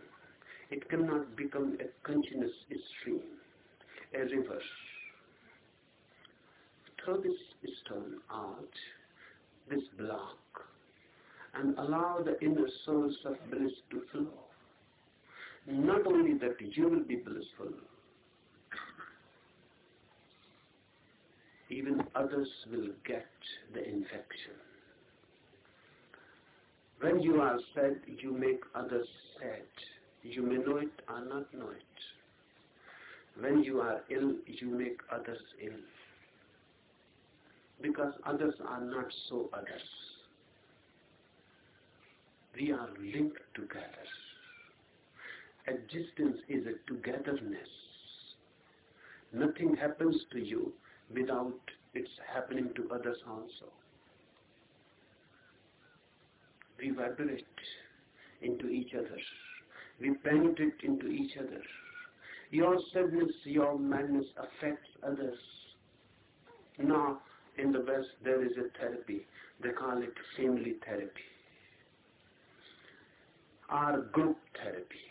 A: It cannot become a continuous stream, a river. Throw this stone out, this block, and allow the inner source of bliss to flow. Not only that you will be blissful, even others will get the infection. When you are sad, you make others sad. You may know it or not know it. When you are ill, you make others ill. Because others are not so others. We are linked together. Existence is a togetherness. Nothing happens to you without its happening to others also. We vibrate into each other. We penetrate into each other. Your sadness, your madness affects others. Now, in the West, there is a therapy. They call it family therapy or group therapy.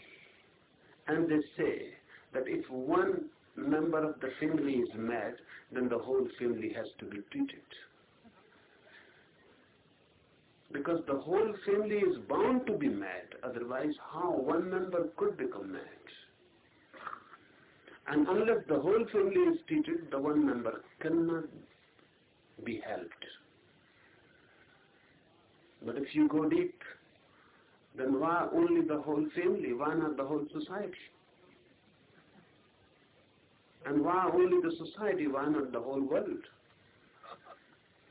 A: And they say that if one member of the family is mad, then the whole family has to be treated. Because the whole family is bound to be mad, otherwise how one member could become mad? And unless the whole family is treated, the one member cannot be helped. But if you go deep, then why only the whole family? Why not the whole society? And why only the society? Why not the whole world?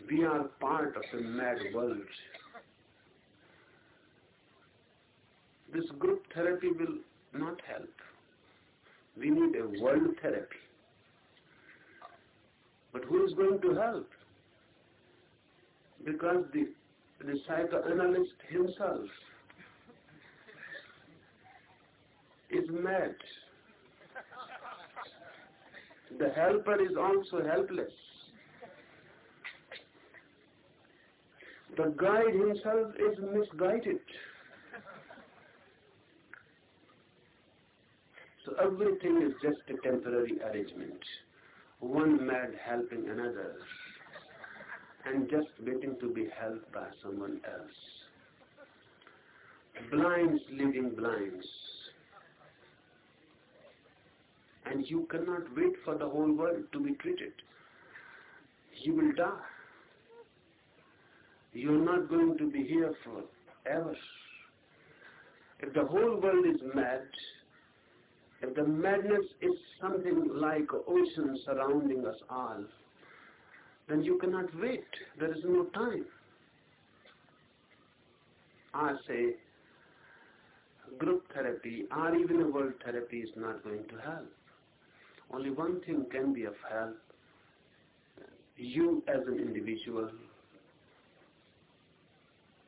A: We are part of a mad world. This group therapy will not help. We need a world therapy. But who is going to help? Because the, the psychoanalyst himself is mad. The helper is also helpless. The guide himself is misguided. So everything is just a temporary arrangement. One mad helping another and just waiting to be helped by someone else. Blinds leading blinds and you cannot wait for the whole world to be treated. You will die. You are not going to be here forever. If the whole world is mad, if the madness is something like ocean surrounding us all, then you cannot wait. There is no time. I say group therapy or even a world therapy is not going to help. Only one thing can be of help. You as an individual,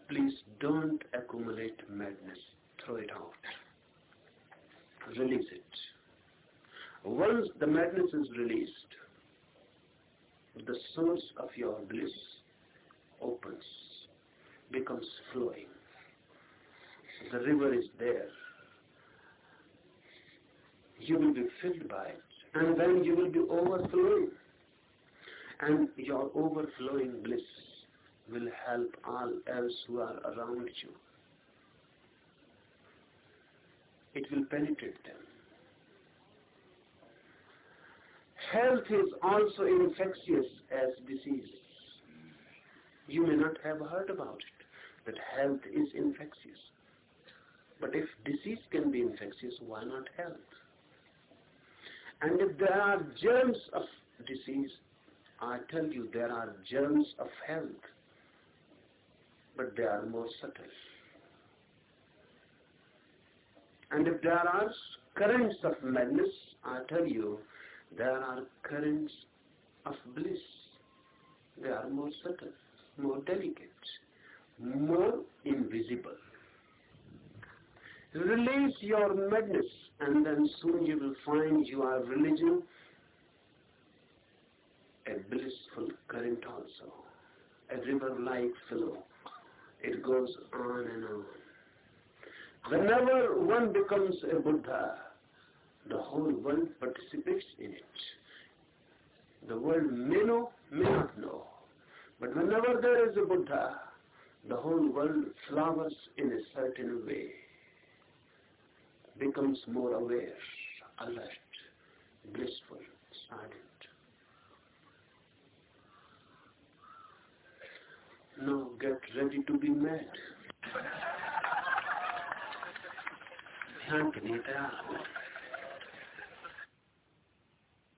A: please don't accumulate madness. Throw it out. Release it. Once the madness is released, the source of your bliss opens, becomes flowing. The river is there. You will be filled by it and then you will be overflowing. And your overflowing bliss will help all else who are around you. It will penetrate them. Health is also infectious as disease. You may not have heard about it, but health is infectious. But if disease can be infectious, why not health? And if there are germs of disease, I tell you, there are germs of health, but they are more subtle. And if there are currents of madness, I tell you, there are currents of bliss. They are more subtle, more delicate, more invisible. Release your madness and then soon you will find you are religion a blissful current also. A river-like flow. It goes on and on. Whenever one becomes a Buddha, the whole world participates in it. The world may know, may not know. But whenever there is a Buddha, the whole world flowers in a certain way, becomes more aware, alert, blissful, silent. Now get ready to be mad. ध्यान के लिए तैयार